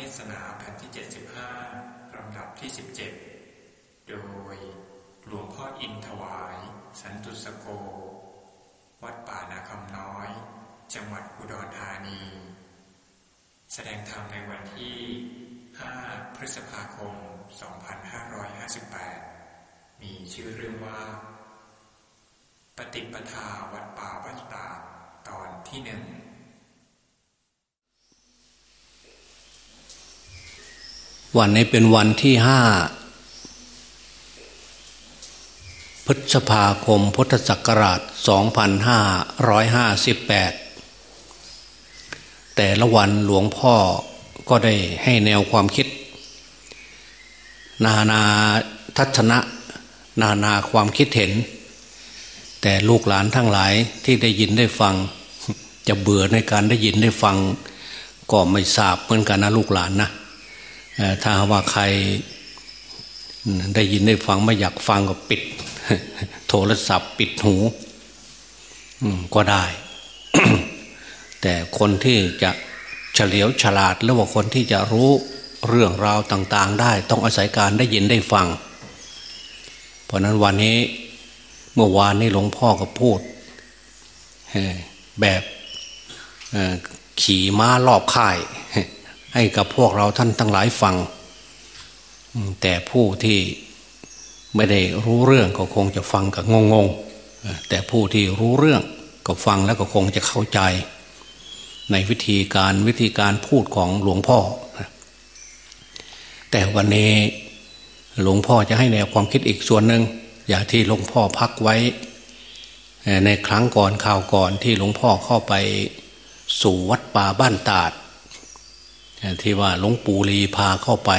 เทศนาแผ่นที่ 75 ลำดับที่ 17 โดยหลวงพ่ออินถวาย สันตุสโก วัดป่านาคำน้อย จังหวัดอุดรธานี แสดงธรรมในวันที่ 5 พฤษภาคม 2558 มีชื่อเรื่องว่า ปฏิปทาวัดป่าบ้านตาตอนที่หนึ่ง วันนี้เป็นวันที่ห้าพฤษภาคมพุทธศักราช 2558 แต่ละวันหลวงพ่อก็ได้ให้แนวความคิด นานาทัศนะ นานาความคิดเห็น แต่ลูกหลานทั้งหลายที่ได้ยินได้ฟัง จะเบื่อในการได้ยินได้ฟัง ก็ไม่ทราบเหมือนกันนะลูกหลานนะ ถ้าว่าใครได้ยินได้ฟังไม่อยากฟังก็ปิด โทรศัพท์ปิดหูก็ได้ แต่คนที่จะเฉลียวฉลาดหรือว่าคนที่จะรู้เรื่องราวต่าง ๆ ได้ ต้องอาศัยการได้ยินได้ฟัง เพราะนั้นวันนี้เมื่อวานนี้หลวงพ่อก็พูดแบบขี่ม้ารอบค่าย ให้กับพวกเราท่านทั้งหลายฟัง แต่ผู้ที่ไม่ได้รู้เรื่องก็คงจะฟังกับงงๆ แต่ผู้ที่รู้เรื่องก็ฟังแล้วก็คงจะเข้าใจ ในวิธีการวิธีการพูดของหลวงพ่อ แต่วันนี้หลวงพ่อจะให้แนวความคิดอีกส่วนหนึ่งอย่างที่หลวงพ่อพักไว้ ในครั้งก่อนข่าวก่อนที่หลวงพ่อเข้าไปสู่วัดป่าบ้านตาด ที่ว่าหลวงปู่ลีพาเข้าไป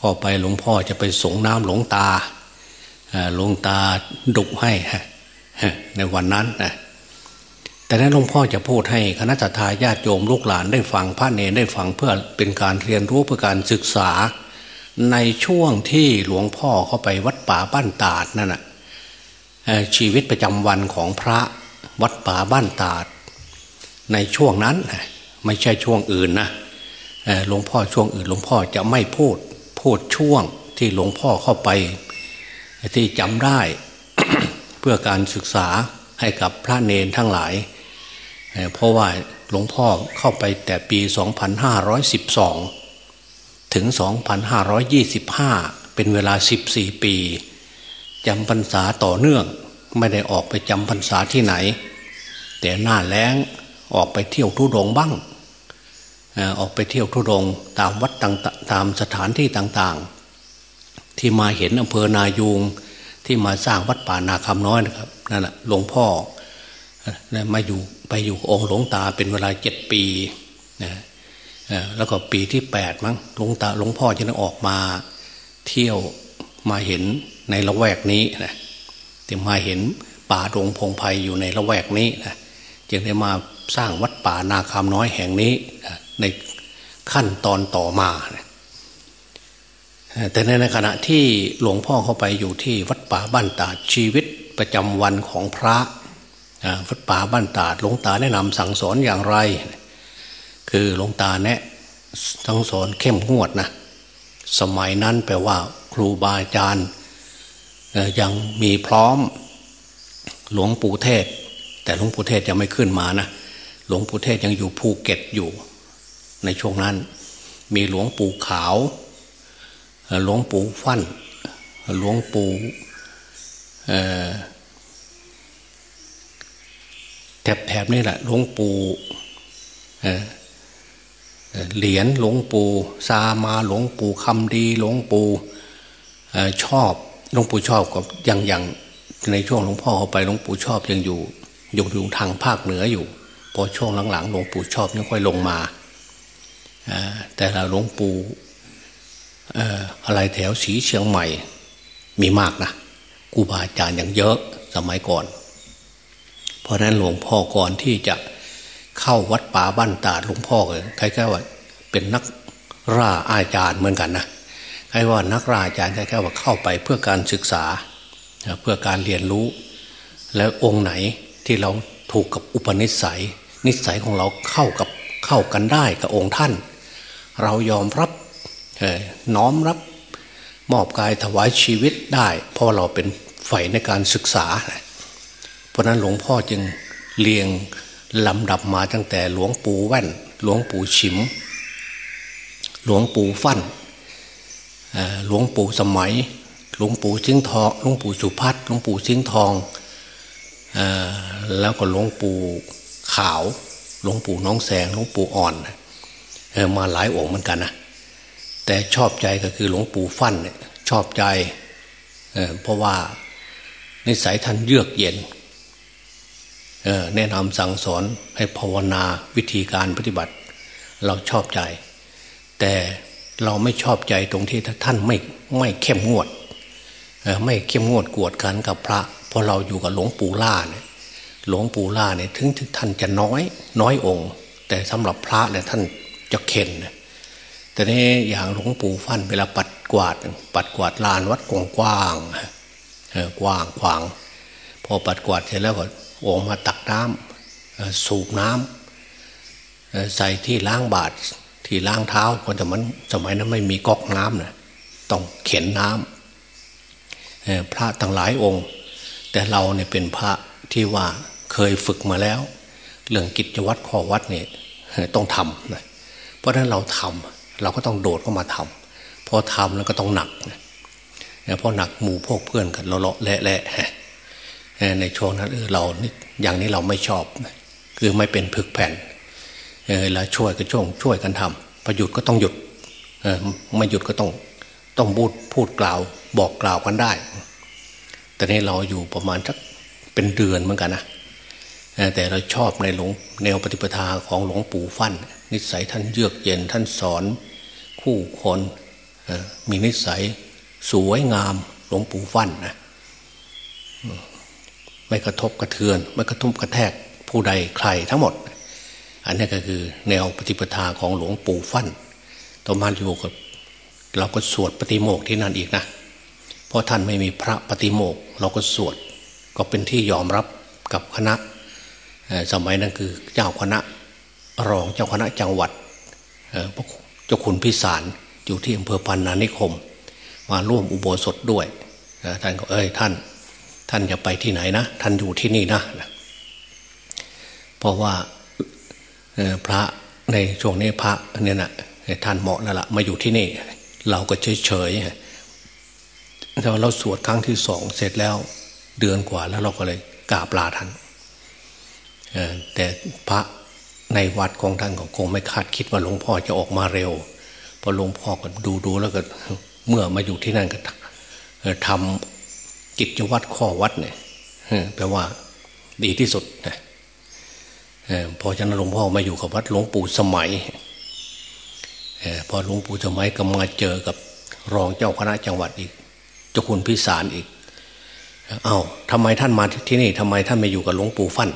เข้าไปหลวงพ่อจะไปสงน้ำหลวงตาหลวงตาดุให้ในวันนั้นนะแต่นั้นหลวงพ่อจะพูดให้คณะทาญาติโยมลูกหลานได้ฟังพระเนรได้ฟังเพื่อเป็นการเรียนรู้เพื่อการศึกษา ในช่วงที่หลวงพ่อเข้าไปวัดป่าบ้านตาดนั่นนะชีวิตประจำวันของพระวัดป่าบ้านตาด ในช่วงนั้น ไม่ใช่ช่วงอื่นนะหลวงพ่อช่วงอื่นหลวงพ่อจะไม่พูดพูดช่วงที่หลวงพ่อเข้าไป ที่จำได้เพื่อการศึกษาให้กับพระเนนทั้งหลาย เพราะว่าหลวงพ่อเข้าไปแต่ปี 2512 ถึง 2525 เป็นเวลา 14 ปีจำพรรษาต่อเนื่อง ไม่ได้ออกไปจำพรรษาที่ไหน แต่หน้าแล้ง ออกไปเที่ยวทุดงบ้างออกไปเที่ยวทุดงตามวัดต่างตามสถานที่ต่างๆ ที่มาเห็นอำเภอนายูงที่มาสร้างวัดป่านาคำน้อยนะครับนั่นแหละหลวงพ่อมาอยู่ไปอยู่องค์หลวงตาเป็นเวลาเจ็ดปีนะแล้วก็ปีที่แปดมั้งหลวงตาหลวงพ่อจะได้ออกมาเที่ยวมาเห็นในละแวกนี้นะที่มาเห็นป่าดงพงไพ่อยู่ในละแวกนี้นะจึงได้มา สร้างวัดป่านาคำน้อยแห่งนี้ในขั้นตอนต่อมาแต่ในขณะที่หลวงพ่อเข้าไปอยู่ที่วัดป่าบ้านตาชีวิตประจำวันของพระวัดป่าบ้านตาหลวงตาแนะนำสั่งสอนอย่างไร คือหลวงตาแนะทั้งสอนเข้มงวดนะสมัยนั้นแปลว่า ครูบาอาจารย์ยังมีพร้อมหลวงปู่เทศ แต่หลวงปู่เทศยังไม่ขึ้นมานะ หลวงปู่เทศยังอยู่ภูเก็ตอยู่ ในช่วงนั้น มีหลวงปู่ขาว หลวงปู่ฟั่น หลวงปู่แถบๆนี่แหละหลวงปู่เหรียญหลวงปู่ซามาหลวงปู่คำดีหลวงปู่ชอบหลวงปู่ชอบก็ยังยังในช่วงหลวงพ่อเข้าไปหลวงปู่ชอบยังอยู่อยู่อยู่ทางภาคเหนืออยู่ อช่วงหลังๆหลวงปู่ชอบยังค่อยลงมา แต่เราหลวงปู่อะไรแถวสีเชียงใหม่มีมากนะกูบาอาจารย์อย่างเยอะสมัยก่อน เพราะนั้นหลวงพ่อก่อนที่จะเข้าวัดป่าบ้านตาหลวงพ่อเลยคล้ายๆว่าเป็นนักร่าอาจารย์เหมือนกันนะคล้ายว่านักร่าอาจารย์คล้ายๆว่าเข้าไปเพื่อการศึกษาเพื่อการเรียนรู้ แล้วองค์ไหนที่เราถูกกับอุปนิสัย นิสัยของเราเข้ากับเข้ากันได้กับองค์ท่าน เรายอมรับน้อมรับมอบกายถวายชีวิตได้เพราะเราเป็นใฝ่ในการศึกษา เพราะนั้นหลวงพ่อจึงเรียงลำดับมาตั้งแต่หลวงปู่แว่น หลวงปู่ฉิม หลวงปู่ฟั่นหลวงปู่สมัย หลวงปู่ชิงทองหลวงปู่สุพัฒหลวงปู่ชิงทองแล้วก็หลวงปู่ ขาวหลวงปู่น้องแสงหลวงปู่อ่อนมาหลายองค์เหมือนกันนะแต่ชอบใจก็คือหลวงปู่ฟั่นเนี่ยชอบใจเเพราะว่านิสัยท่านเยือกเย็นแนะนำสั่งสอนให้ภาวนาวิธีการปฏิบัติ เราชอบใจ แต่เราไม่ชอบใจตรงที่ท่านไม่ไม่เข้มงวดไม่เข้มงวดกวดกันกับพระ เพราะเราอยู่กับหลวงปู่ล่าเนี่ย หลวงปู่ล่าเนี่ยถึงท่านจะน้อย น้อยองค์ แต่สำหรับพระเนี่ยท่านจะเข็นแต่นี้อย่างหลวงปู่ฟันเวลาปัดกวาด ปัดกวาดลานวัดกว้างกว้างกว้างขวาง พอปัดกวาดเสร็จแล้วก็ออกมาตักน้ำสูบน้ำใส่ที่ล้างบาทที่ล้างเท้าคนแต่มันสมัยนั้นไม่มีก๊อกน้ำนะต้องเข็นน้ำพระตั้งหลายองค์ แต่เราเนี่ยเป็นพระที่ว่า เคยฝึกมาแล้ว เรื่องกิจวัตรข้อวัดเนี่ยต้องทำนะเพราะฉะนั้นเราทำเราก็ต้องโดดเข้ามาทำพอทำแล้วก็ต้องหนักนะเพราะหนักหมู่พวกเพื่อนกันเราเลาะแหละในช่วงนั้นเออเราอย่างนี้เราไม่ชอบ คือไม่เป็นผึกแผ่นเออแล้วช่วยก็ช่วงช่วยกันทำประยุทธ์ก็ต้องหยุดเออไม่หยุดก็ต้องต้องพูดพูดกล่าวบอกกล่าวกันได้ แต่นี้เราอยู่ประมาณสักเป็นเดือนเหมือนกันนะ แต่เราชอบในหลวงแนวปฏิปทาของหลวงปู่ฟั่น นิสัยท่านเยือกเย็นท่านสอน คู่คนมีนิสัยสวยงามหลวงปู่ฟั่นนะไม่กระทบกระเทือน ไม่กระทุ้มกระแทกผู้ใดใครทั้งหมด อันนี้ก็คือแนวปฏิปทาของหลวงปู่ฟั่นต่อมาอยู่กับเราก็สวดปฏิโมกที่นั่นอีกนะ เพราะท่านไม่มีพระปฏิโมก เราก็สวดก็เป็นที่ยอมรับกับคณะ สมัยนั้นคือเจ้าคณะรองเจ้าคณะจังหวัดเจ้าคุณพิสารอยู่ที่อำเภอพันนานิคม มาร่วมอุโบสถด้วยท่านก็เอ้ยท่าน ท่านจะไปที่ไหนนะ ท่านอยู่ที่นี่นะเพราะว่าพระในช่วงนี้พระเนี่ยนะท่านเหมาะแล้วละมาอยู่ที่นี่ เราก็เฉยเฉยแต่เราสวดครั้งที่สองเสร็จแล้วเดือนกว่าแล้วเราก็เลยกราบลาท่าน แต่พระในวัดของท่านคงไม่คาดคิดว่าหลวงพ่อจะออกมาเร็วพอหลวงพ่อก็ดูดูแล้วก็เมื่อมาอยู่ที่นั่นก็ทำกิจวัตรข้อวัดเนี่ยแปลว่าดีที่สุดนะพอฉะนั้นหลวงพ่อมาอยู่กับวัดหลวงปู่สมัยพอหลวงปู่สมัยก็มาเจอกับรองเจ้าคณะจังหวัดอีกเจ้าคุณพิสารอีกเอา้าทำไมท่านมาที่นี่ทำไมท่านไม่อยู่กับหลวงปู่ฟั่น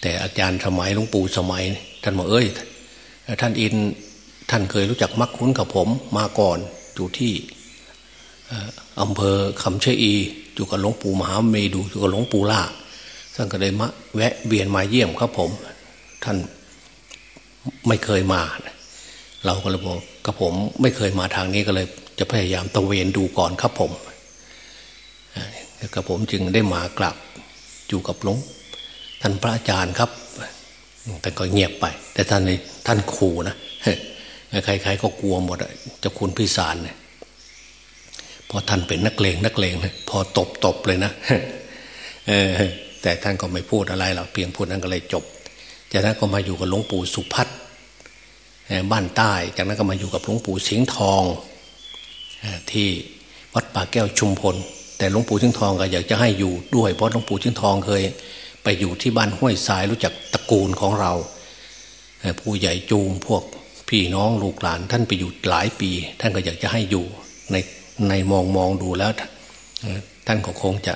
แต่อาจารย์สมัยหลวงปู่สมัย ท่านบอกเอ้ย ท่านอินท่านเคยรู้จักมักคุ้นกับผมมาก่อนอยู่ที่อำเภอคำเชอีอยู่กับหลวงปู่มหาเมดูอยู่กับหลวงปู่ล่าท่านก็เลยมาแวะเวียนมาเยี่ยมครับผม ท่านไม่เคยมา เราก็เลยบอกกับผมไม่เคยมาทางนี้ก็เลย จะพยายามตะเวนดูก่อนครับผมกับผมจึงได้มากลับอยู่กับหลวง ท่านพระอาจารย์ครับแต่ก็เงียบไป แต่ท่านท่านขู่นะใครๆก็กลัวหมดเจะคุณพิสารเนี่ยพอท่านเป็นนักเลงนักเลงพอตบตบเลยนะแต่ท่านก็ไม่พูดอะไรหรอกเพียงพูดนั้นก็เลยจบ จากนั้นก็มาอยู่กับหลวงปู่สุพัฒน์บ้านใต้ จากนั้นก็มาอยู่กับหลวงปู่สิงห์ทองที่วัดป่าแก้วชุมพล แต่หลวงปู่สิงห์ทองก็อยากจะให้อยู่ด้วยเพราะหลวงปู่สิงห์ทองเคย ไปอยู่ที่บ้านห้วยทรายรู้จักตระกูลของเรา ผู้ใหญ่จูมพวกพี่น้องลูกหลานท่านไปอยู่หลายปี ท่านก็อยากจะให้อยู่ในในมองมองดูแล้ว ท่านก็คงจะ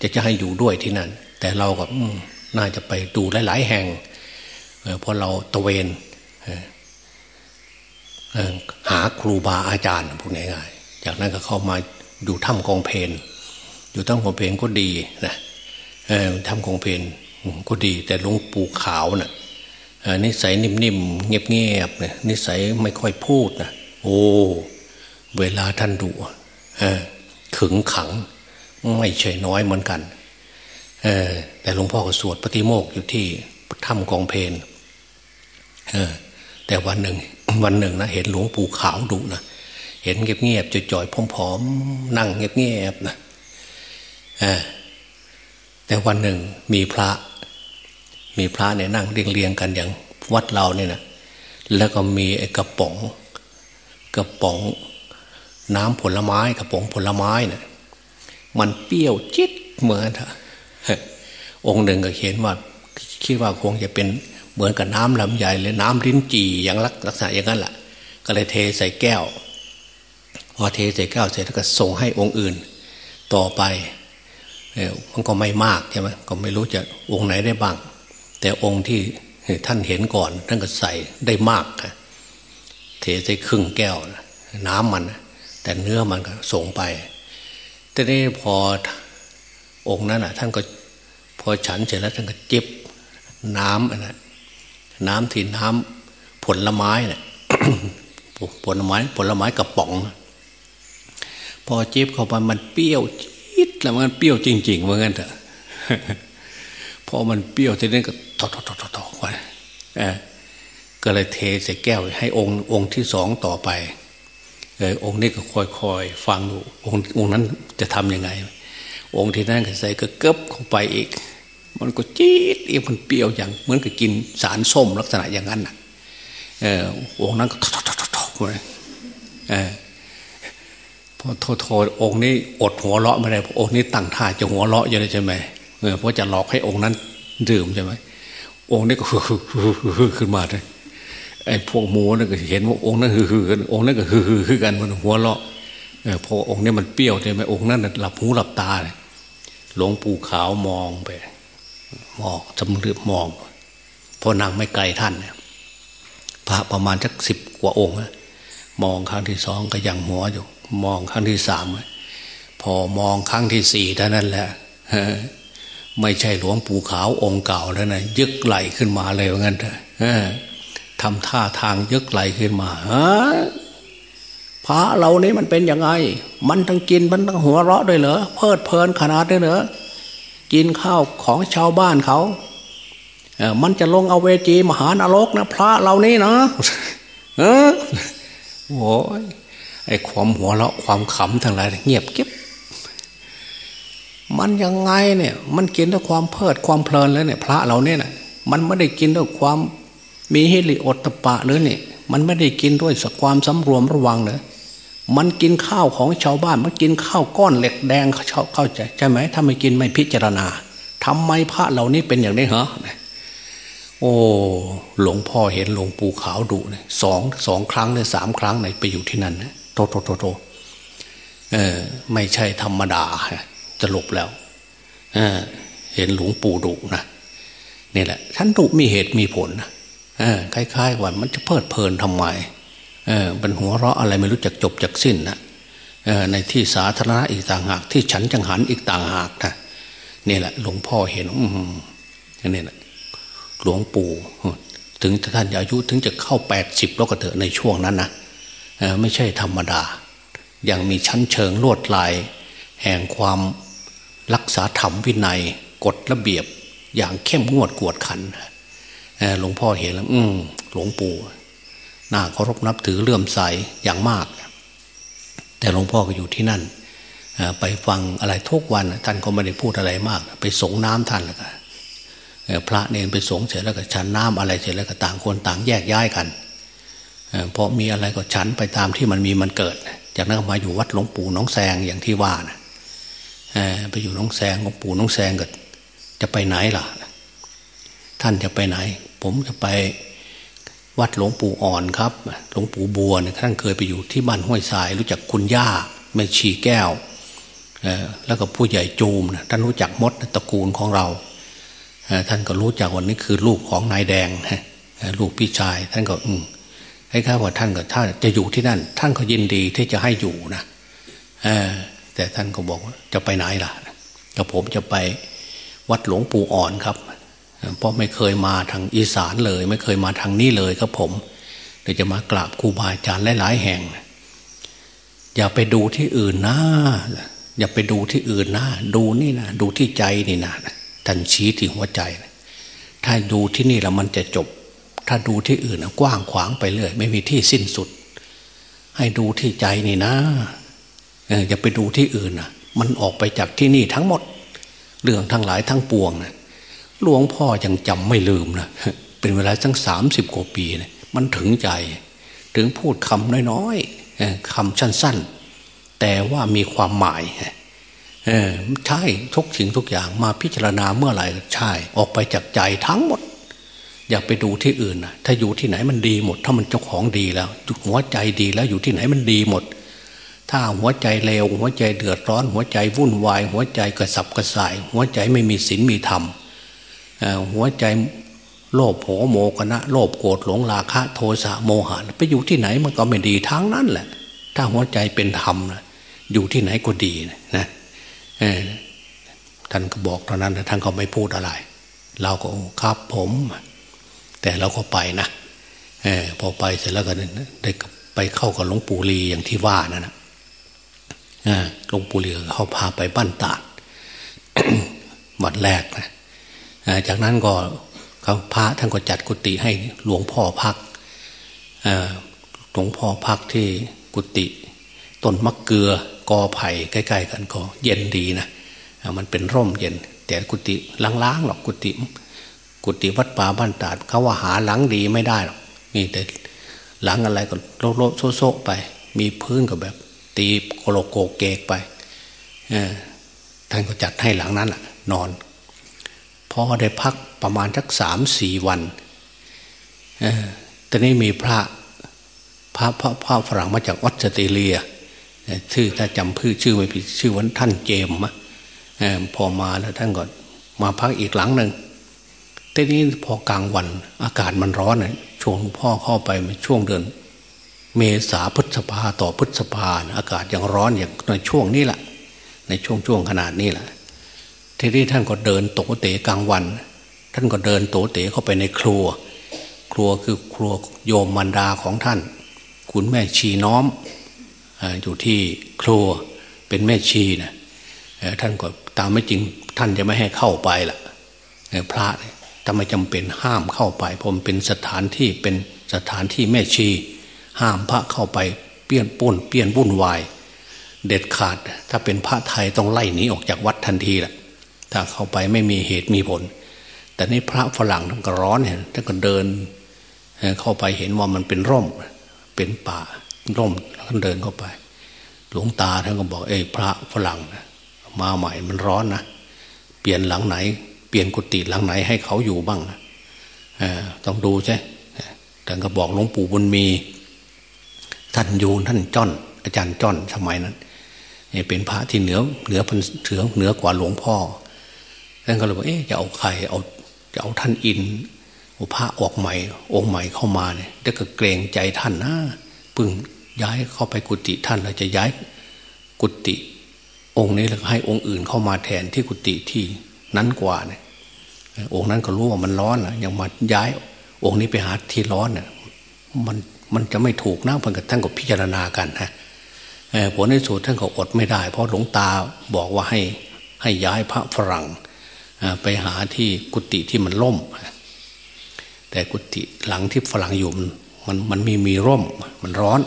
จะจะให้อยู่ด้วยที่นั่น แต่เราก็น่าจะไปดูหลาย ๆ แห่งเพราะเราตะเวนหาครูบาอาจารย์พวกนี้ง่ายจากนั้นก็เข้ามาอยู่ถ้ำกองเพนอยู่ถ้ำกองเพนก็ดีนะ ทำของเพนก็ดี แต่หลวงปู่ขาวนะ่ะนิสัยนิ่มๆเงียบๆเนี่ยนิสัยไม่ค่อยพูดนะโอ้เวลาท่านดุขึงขัง ไม่เฉยน้อยเหมือนกันแต่หลวงพ่อก็สวดปฏิโมกอยู่ที่ถ้ำกองเพนแต่วันหนึ่ง วันหนึ่งนะเห็นหลวงปู่ขาวดุนะเห็นเงียบๆจ่อยๆผอมๆนั่งเงียบๆนะ แต่วันหนึ่งมีพระ มีพระเนี่ยนั่งเรียงๆกันอย่างวัดเราเนี่ยนะแล้วก็มีกระป๋อง กระป๋อง น้ำผลไม้กระป๋องผลไม้เนะี่ยมันเปรี้ยวจิตเหมือนองค์หนึ่งก็เห็นว่า คิดว่าคงจะเป็นเหมือนกับน้ำลำใหญ่หรือน้ำลิ้นจี่อย่างลักษณะอย่างนั้นแหละก็เลยเทใส่แก้ว พอเทใส่แก้วเสร็จแล้วก็ส่งให้องค์อื่น ต่อไป มันก็ไม่มากใช่ไหมก็ไม่รู้จะองค์ไหนได้บ้าง แต่องค์ที่ท่านเห็นก่อนท่านก็ใส่ได้มากเทใส่ครึ่งแก้วน้ำมัน แต่เนื้อมันก็ส่งไปแต่นี้พอองค์นั้นอะ ท่านก็พอฉันเสร็จแล้วท่านก็จ็บน้ำน,น้ำที่น้ำผลไม้เนะ่ยผลไม้ผลไม้กระป๋อง พอจ็บเข้าไปมันเปรี้ยว แล้วมันเปรี้ยวจริงๆเหมือนกันเถอะพอมันเปรี้ยวทีนี้ก็ทอทอทอทอไปก็เลยเทใส่แก้วให้องค์องค์ที่สองต่อไปเออองค์นี้ก็คอยๆฟังดูองค์องค์นั้นจะทํำยังไง องค์ที่นั่นก็ใส่ก็เกิบเข้าไปอีก มันก็จี๊ดอีกมันเปรี้ยวอย่างเหมือนกับกินสารส้มลักษณะอย่างนั้นน่ะเออองค์นั้นก็ทอทอทอทอไปเออ พอโทษโทษองค์นี้อดหัวเราะไม่ได้องค์นี้ตั้งท่าจะหัวเราะอยู่เลยใช่ไหมเพราะจะหลอกให้องค์นั้นดื่มใช่ไหมองค์นี้ก็ขึ้นมาเลยไอ้พวกหมูนั่นก็เห็นว่าองค์นั้นฮือกันองค์นั้นก็ฮือกันมันหัวเราะเออพอองค์นี้มันเปรี้ยวใช่ไหมองค์นั้นหลับหูหลับตาเลยหลวงปู่ขาวมองไป มองจำเลือบมองพอนางไม่ไกลท่านเนี่ยพระประมาณสักสิบกว่าองค์มองครั้งที่สองก็ยังหัวอยู่ มองครั้งที่สามพอมองครั้งที่สี่เท่านั้นแหละไม่ใช่หลวงปู่ขาวองค์เก่าแล้วนะยึกไหลขึ้นมาเลยว่างั้นเถอะทำท่าทางยึกไหลขึ้นมาฮะพระเรานี้มันเป็นยังไง มันทั้งกินมันทั้งหัวเราะด้วยเหรอเพลิดเพลินขนาดนี้เหรอกินข้าวของชาวบ้านเขาเออมันจะลงเอาเวจีมหานรกนะ พระเรานี้นะเออโอ้ย ไอความหัวเราะความขำทั้งหลายเงียบเก็บมันยังไงเนี่ย มันกินด้วยความเพลิดความเพลินแล้วเนี่ย พระเราเนี่ยนะมันไม่ได้กินด้วยความมีหิริโอตตัปปะเลยเนี่ย มันไม่ได้กินด้วยความสำรวมระวังเลยมันกินข้าวของชาวบ้าน มันกินข้าวก้อนเหล็กแดงเขาเข้าใจใช่ไหมถ้าไม่กินไม่พิจารณาทำไมพระเหล่านี้เป็นอย่างนี้เหรอโอ้หลวงพ่อเห็นหลวงปู่ขาวดุเนี่ยสองสองครั้งเลยสามครั้งไหนไปอยู่ที่นั่นนะ โตโตโตโตเออไม่ใช่ธรรมดาจะหลบแล้วเออเห็นหลวงปู่ดุนะนี่แหละท่านดุมีเหตุมีผลนะเออคล้ายๆว่ามันจะเพลิดเพลินทำไมเออเป็นหัวเราะอะไรไม่รู้จักจบจากสิ้นนะเออในที่สาธารณะอีกต่างหาก ที่ฉันจังหันอีกต่างหากนะนี่แหละ หลวงพ่อเห็นอืมนี่แหละหลวงปู่ถึงท่านอายุถึงจะเข้าแปดสิบแล้วก็เถอะในช่วงนั้นนะ ไม่ใช่ธรรมดา ยังมีชั้นเชิงลวดลาย แห่งความรักษาธรรมวินัยกฎระเบียบอย่างเข้มงวดกวดขันหลวงพ่อเห็นแล้วอืมหลวงปู่น่าเคารพนับถือเลื่อมใสอย่างมาก แต่หลวงพ่อก็อยู่ที่นั่นไปฟังอะไรทุกวันท่านก็ไม่ได้พูดอะไรมาก ไปสงน้ำท่านแล้วก็พระเนรไปสงเสร็จแล้วก็ฉันน้ำอะไรเสร็จแล้วก็ต่างคนต่างแยกย้ายกัน เพราะมีอะไรก็ฉันไปตามที่มันมีมันเกิด จากนั้นมาอยู่วัดหลวงปู่น้องแซงอย่างที่ว่านะไปอยู่น้องแซงหลวงปู่น้องแซงก็จะไปไหนล่ะ ท่านจะไปไหน ผมจะไปวัดหลวงปู่อ่อนครับหลวงปู่บัวเนี่ยท่านเคยไปอยู่ที่บ้านห้วยทราย รู้จักคุณย่าแม่ชีแก้วแล้วก็ผู้ใหญ่จูมนะท่านรู้จักมดตระกูลของเรา ท่านก็รู้จักวันนี้คือลูกของนายแดงลูกพี่ชาย ท่านก็อื ให้ข้าว่าท่านก็ถ้านจะอยู่ที่นั่น ท่านก็ยินดีที่จะให้อยู่นะแต่ท่านก็บอกว่าจะไปไหนล่ะกับผมจะไปวัดหลวงปู่อ่อนครับ เพราะไม่เคยมาทางอีสานเลย ไม่เคยมาทางนี้เลยครับผมเดี๋ยวจะมากราบครูบาอาจารย์หลายๆแห่ง อย่าไปดูที่อื่นนะอย่าไปดูที่อื่นนะดูนี่นะดูที่ใจนี่นะท่านชี้ที่หัวใจ ถ้าดูที่นี่แล้วมันจะจบ ถ้าดูที่อื่นนะกว้างขวางไปเรื่อยไม่มีที่สิ้นสุด ให้ดูที่ใจนี่นะอย่าไปดูที่อื่นนะมันออกไปจากที่นี่ทั้งหมด เรื่องทั้งหลายทั้งปวงนะหลวงพ่อยังจำไม่ลืมนะเป็นเวลาตั้งสามสิบกว่าปีนะมันถึงใจ ถึงพูดคำน้อยๆคำสั้น ๆ แต่ว่ามีความหมายเออใช่ทุกสิ่งทุกอย่างมาพิจารณาเมื่อไหร่ใช่ ออกไปจากใจทั้งหมด อย่าไปดูที่อื่นนะถ้าอยู่ที่ไหนมันดีหมด ถ้ามันเจ้าของดีแล้วหัวใจดีแล้วอยู่ที่ไหนมันดีหมด ถ้าหัวใจเลวหัวใจเดือดร้อน หัวใจวุ่นวาย หัวใจกระสับกระส่าย หัวใจไม่มีศีลมีธรรมหัวใจโลภโหโมกนะโลภโกรธหลงราคะ โทสะโมหะไปอยู่ที่ไหนมันก็ไม่ดีทั้งนั้นแหละ ถ้าหัวใจเป็นธรรมนะอยู่ที่ไหนก็ดีนะท่านก็บอกเท่านั้นท่านก็ไม่พูดอะไร เราก็ครับผม แต่เราก็ไปนะอพอไปเสร็จแล้วก็ได้ไปเข้ากับหลวงปู่ลีอย่างที่ว่านั่นนะหลวงปู่ลีเขาพาไปบ้านตาดวันแรกนะจากนั้นก็เขาพระท่านก็จัดกุฏิให้หลวงพ่อพักหลวงพ่อพักที่กุฏิต้นมะเกลือกอไผ่ใกล้ ๆ กันก็เย็นดีนะมันเป็นร่มเย็น แต่กุฏิร้างๆหรอกกุฏิ กุฏิวัดป่าบ้านตาดเขาว่าหาหลังดีไม่ได้หรอกมีแต่หลังอะไรก็โลโลโซโซไป มีพื้นก็แบบ ตีโกโรโกเกไปท่านก็จัดให้หลังนั้นแหละนอนพอได้พักประมาณสักสามสี่วันตอนนี้มีพระพระพระพระฝรั่งมาจากออสเตรเลียชื่อถ้าจำชื่อชื่อไม่ผิดชื่อวันท่านเจมมะพอมาแล้วท่านก็มาพักอีกหลังหนึ่ง ทีนี้พอกลางวัน อากาศมันร้อนเลยช่วงพ่อเข้าไปมันช่วงเดือน เมษาพฤษภาต่อพฤษภาอากาศยังร้อนอย่างในช่วงนี้แหละในช่วงช่วงขนาดนี้แหละทีนี้ท่านก็เดินโตเตะกลางวัน ท่านก็เดินโตเตะเข้าไปในครัว ครัวคือครัวโยมมันดาของท่าน คุณแม่ชีน้อมอยู่ที่ครัวเป็นแม่ชีนะท่านก็ตามไม่จริงท่านจะไม่ให้เข้าไปละพระ ทำไม่จำเป็นห้ามเข้าไป ผมเป็นสถานที่เป็นสถานที่แม่ชี ห้ามพระเข้าไปเปี้ยนป่นเปี้ยนวุ่นวาย เด็ดขาด ถ้าเป็นพระไทยต้องไล่หนีออกจากวัดทันทีแหละถ้าเข้าไปไม่มีเหตุมีผล แต่นี่พระฝรั่งท่านก็ร้อนเห็นท่านก็เดิน เข้าไปเห็นว่ามันเป็นร่ม เป็นป่าร่มท่านเดินเข้าไป หลวงตาท่านก็บอกเอ้พระฝรั่งมาใหม่มันร้อนนะเปลี่ยนหลังไหน เปลี่ยนกุฏิหลังไหนให้เขาอยู่บ้างต้องดูใช่แต่ก็บอกหลวงปู่บุญมี ท่านยูนท่านจ้อน อาจารย์จ้อนสมัยนั้นเป็นพระที่เหนือเหนือพันเถือเหนือกว่าหลวงพ่อท่านก็เลยบอกเอ๊ะจะเอาใครเอาจะเอาท่านอินพระออกใหม่ องค์ใหม่เข้ามาเนี่ยแต่ก็เกรงใจท่านนะพึ่งย้ายเข้าไปกุฏิท่านเราจะย้ายกุฏิองค์นี้แล้วให้องค์อื่นเข้ามาแทนที่กุฏิที่ นั้นกว่าเนี่ยองค์นั้นก็รู้ว่ามันร้อนนะยังมาย้าย องค์นี้ไปหาที่ร้อนเนี่ยมันมันจะไม่ถูกนะเพื่อนกับท่านก็พิจารณากันฮะผลในสุดท่านก็อดไม่ได้ เพราะหลวงตาบอกว่าให้ให้ย้ายพระฝรั่งไปหาที่กุฏิที่มันล่ม แต่กุฏิหลังที่ฝรั่งอยู่มันมันมีมีร่มมันร้อน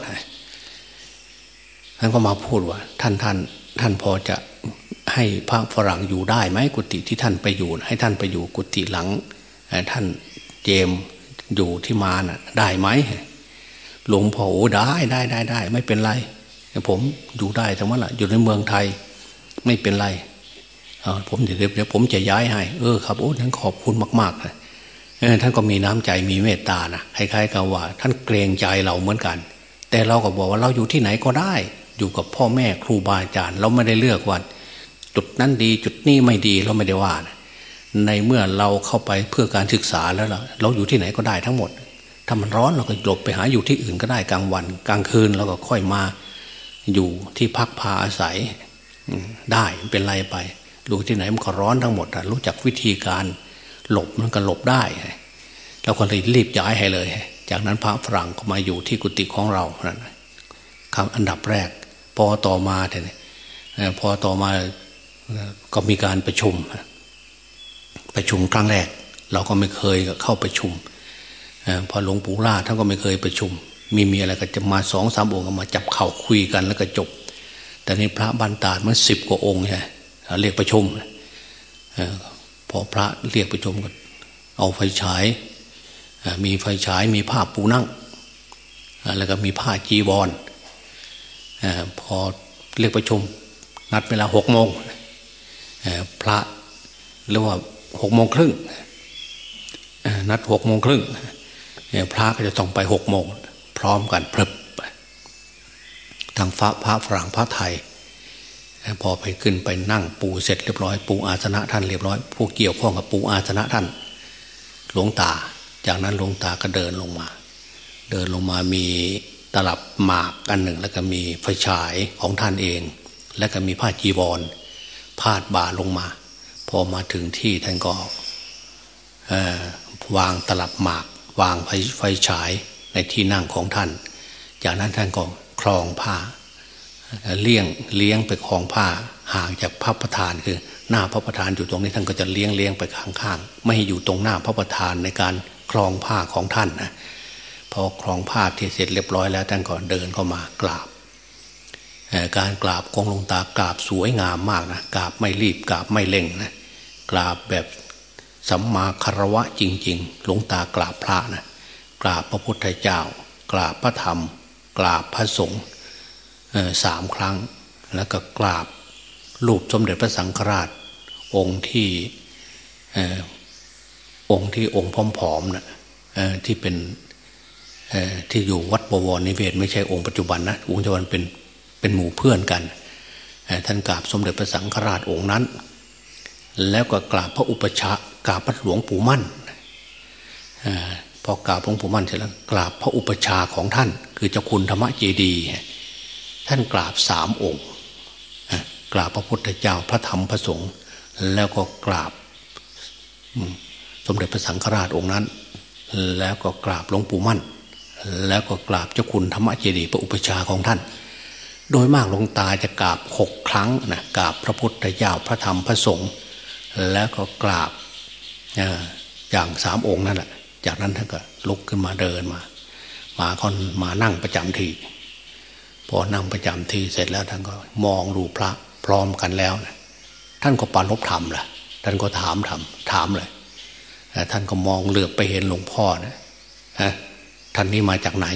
ท่านก็มาพูดว่า ท่านท่านท่านพอจะ ให้พระฝรั่งอยู่ได้ไหมกุฏิที่ท่านไปอยู่ ให้ท่านไปอยู่กุฏิหลังท่านเจมอยู่ที่มาน่ะ ได้ไหมหลวงพ่อโอ้ได้ได้ได้ได้ ไม่เป็นไรผมอยู่ได้ทั้งนั้นละอยู่ในเมืองไทย ไม่เป็นไรผมเดี๋ยวเดี๋ยวผมจะย้ายให้ เออครับโอ้ท่านขอบคุณมากๆเลยท่านก็มีน้ำใจมีเมตตานะคล้ายๆกับว่า ท่านเกรงใจเราเหมือนกัน แต่เราก็บอกว่าเราอยู่ที่ไหนก็ได้ อยู่กับพ่อแม่ครูบาอาจารย์ เราไม่ได้เลือกว่า จุดนั้นดีจุดนี้ไม่ดีเราไม่ได้ว่านะในเมื่อเราเข้าไปเพื่อการศึกษาแล้วเราอยู่ที่ไหนก็ได้ทั้งหมด ถ้ามันร้อนเราก็หลบไปหาอยู่ที่อื่นก็ได้กลางวัน กลางคืนเราก็ค่อยมาอยู่ที่พักพาอาศัยได้เป็นไรไปรู้ที่ไหนมันก็ร้อนทั้งหมดรู้จักวิธีการหลบมันก็หลบได้เราก็เลยรีบย้ายให้เลย จากนั้นพระฝรั่งก็มาอยู่ที่กุฏิของเราคำอันดับแรก พอต่อมาเนี่ยพอต่อมา ก็มีการประชุม ประชุมครั้งแรก เราก็ไม่เคยเข้าประชุมพอหลวงปู่ล่าท่านก็ไม่เคยประชุม มีมีอะไรก็จะมาสองสามองค์มาจับเข่าคุยกันแล้วก็จบ แต่ในพระบันตาดมันสิบกว่าองค์ไงเรียกประชุมพอพระเรียกประชุมก็เอาไฟฉายมีไฟฉายมีผ้าปูนั่ง แล้วก็มีผ้าจีวรพอเรียกประชุม นัดเวลาหกโมง พระเรียกว่าหกโมงครึ่งนัดหกโมงครึ่งพระก็จะต้องไปหกโมงพร้อมกันพรึบทางพระพระฝรั่งพระไทย พอไปขึ้นไปนั่งปูเสร็จเรียบร้อย ปูอาสนะท่านเรียบร้อย ผู้เกี่ยวข้องกับปูอาสนะท่าน หลวงตา จากนั้นหลวงตาก็เดินลงมา เดินลงมามีตลับหมากอันหนึ่ง แล้วก็มีไฟฉายของท่านเอง แล้วก็มีผ้าจีวร พาดบ่าลงมา พอมาถึงที่ท่านก็วางตลับหมาก วางไฟไฟฉายในที่นั่งของท่าน จากนั้นท่านก็คลองผ้าเลี้ยงเลี้ยงไปคลองผ้าห่างจากพระประธานคือหน้าพระประธานอยู่ตรงนี้ท่านก็จะเลี้ยงเลี้ยงไปข้างๆไม่ให้อยู่ตรงหน้าพระประธานในการคลองผ้าของท่านนะพอคลองผ้าที่เสร็จเรียบร้อยแล้วท่านก็เดินเข้ามากราบ การกราบของหลวงตากราบสวยงามมากนะกราบไม่รีบกราบไม่เร่งนะกราบแบบสัมมาคารวะจริง ๆ หลวงตากราบพระนะกราบพระพุทธเจ้า กราบพระธรรม กราบพระสงฆ์สามครั้ง แล้วก็กราบรูปสมเด็จพระสังฆราช องค์ที่องค์ที่องค์ผอมๆนะที่เป็นที่อยู่วัดบวรนิเวศ ไม่ใช่องค์ปัจจุบันนะองค์ปัจจุบันเป็น เป็นหมู่เพื่อนกัน ท่านกราบสมเด็จพระสังฆราชองค์นั้น แล้วก็กราบพระอุปชากราบพระหลวงปู่มั่นพอกราบหลวงปู่มั่นเสร็จแล้วกราบพระอุปชาของท่าน คือเจ้าคุณธรรมเจดี ท่านกราบสามองค์กราบพระพุทธเจ้าพระธรรมพระสงฆ์แล้วก็กราบสมเด็จพระสังฆราชองค์นั้น แล้วก็กราบหลวงปู่มั่น แล้วก็กราบเจ้าคุณธรรมเจดี พระอุปชาของท่าน โดยมากหลวงตาจะกราบหกครั้งนะกราบพระพุทธเจ้าพระธรรมพระสงฆ์แล้วก็กราบอย่างสามองค์นั่นแหละจากนั้นท่านก็ลุกขึ้นมาเดินมา มาคนมานั่งประจำทีพอนั่งประจำทีเสร็จแล้วท่านก็มองดูพระพร้อมกันแล้วนะท่านก็ปานลบธรรมล่ะท่านก็ถามธรรมถามเลยท่านก็มองเหลือบไปเห็นหลวงพ่อนะฮะท่านนี้มาจากไหน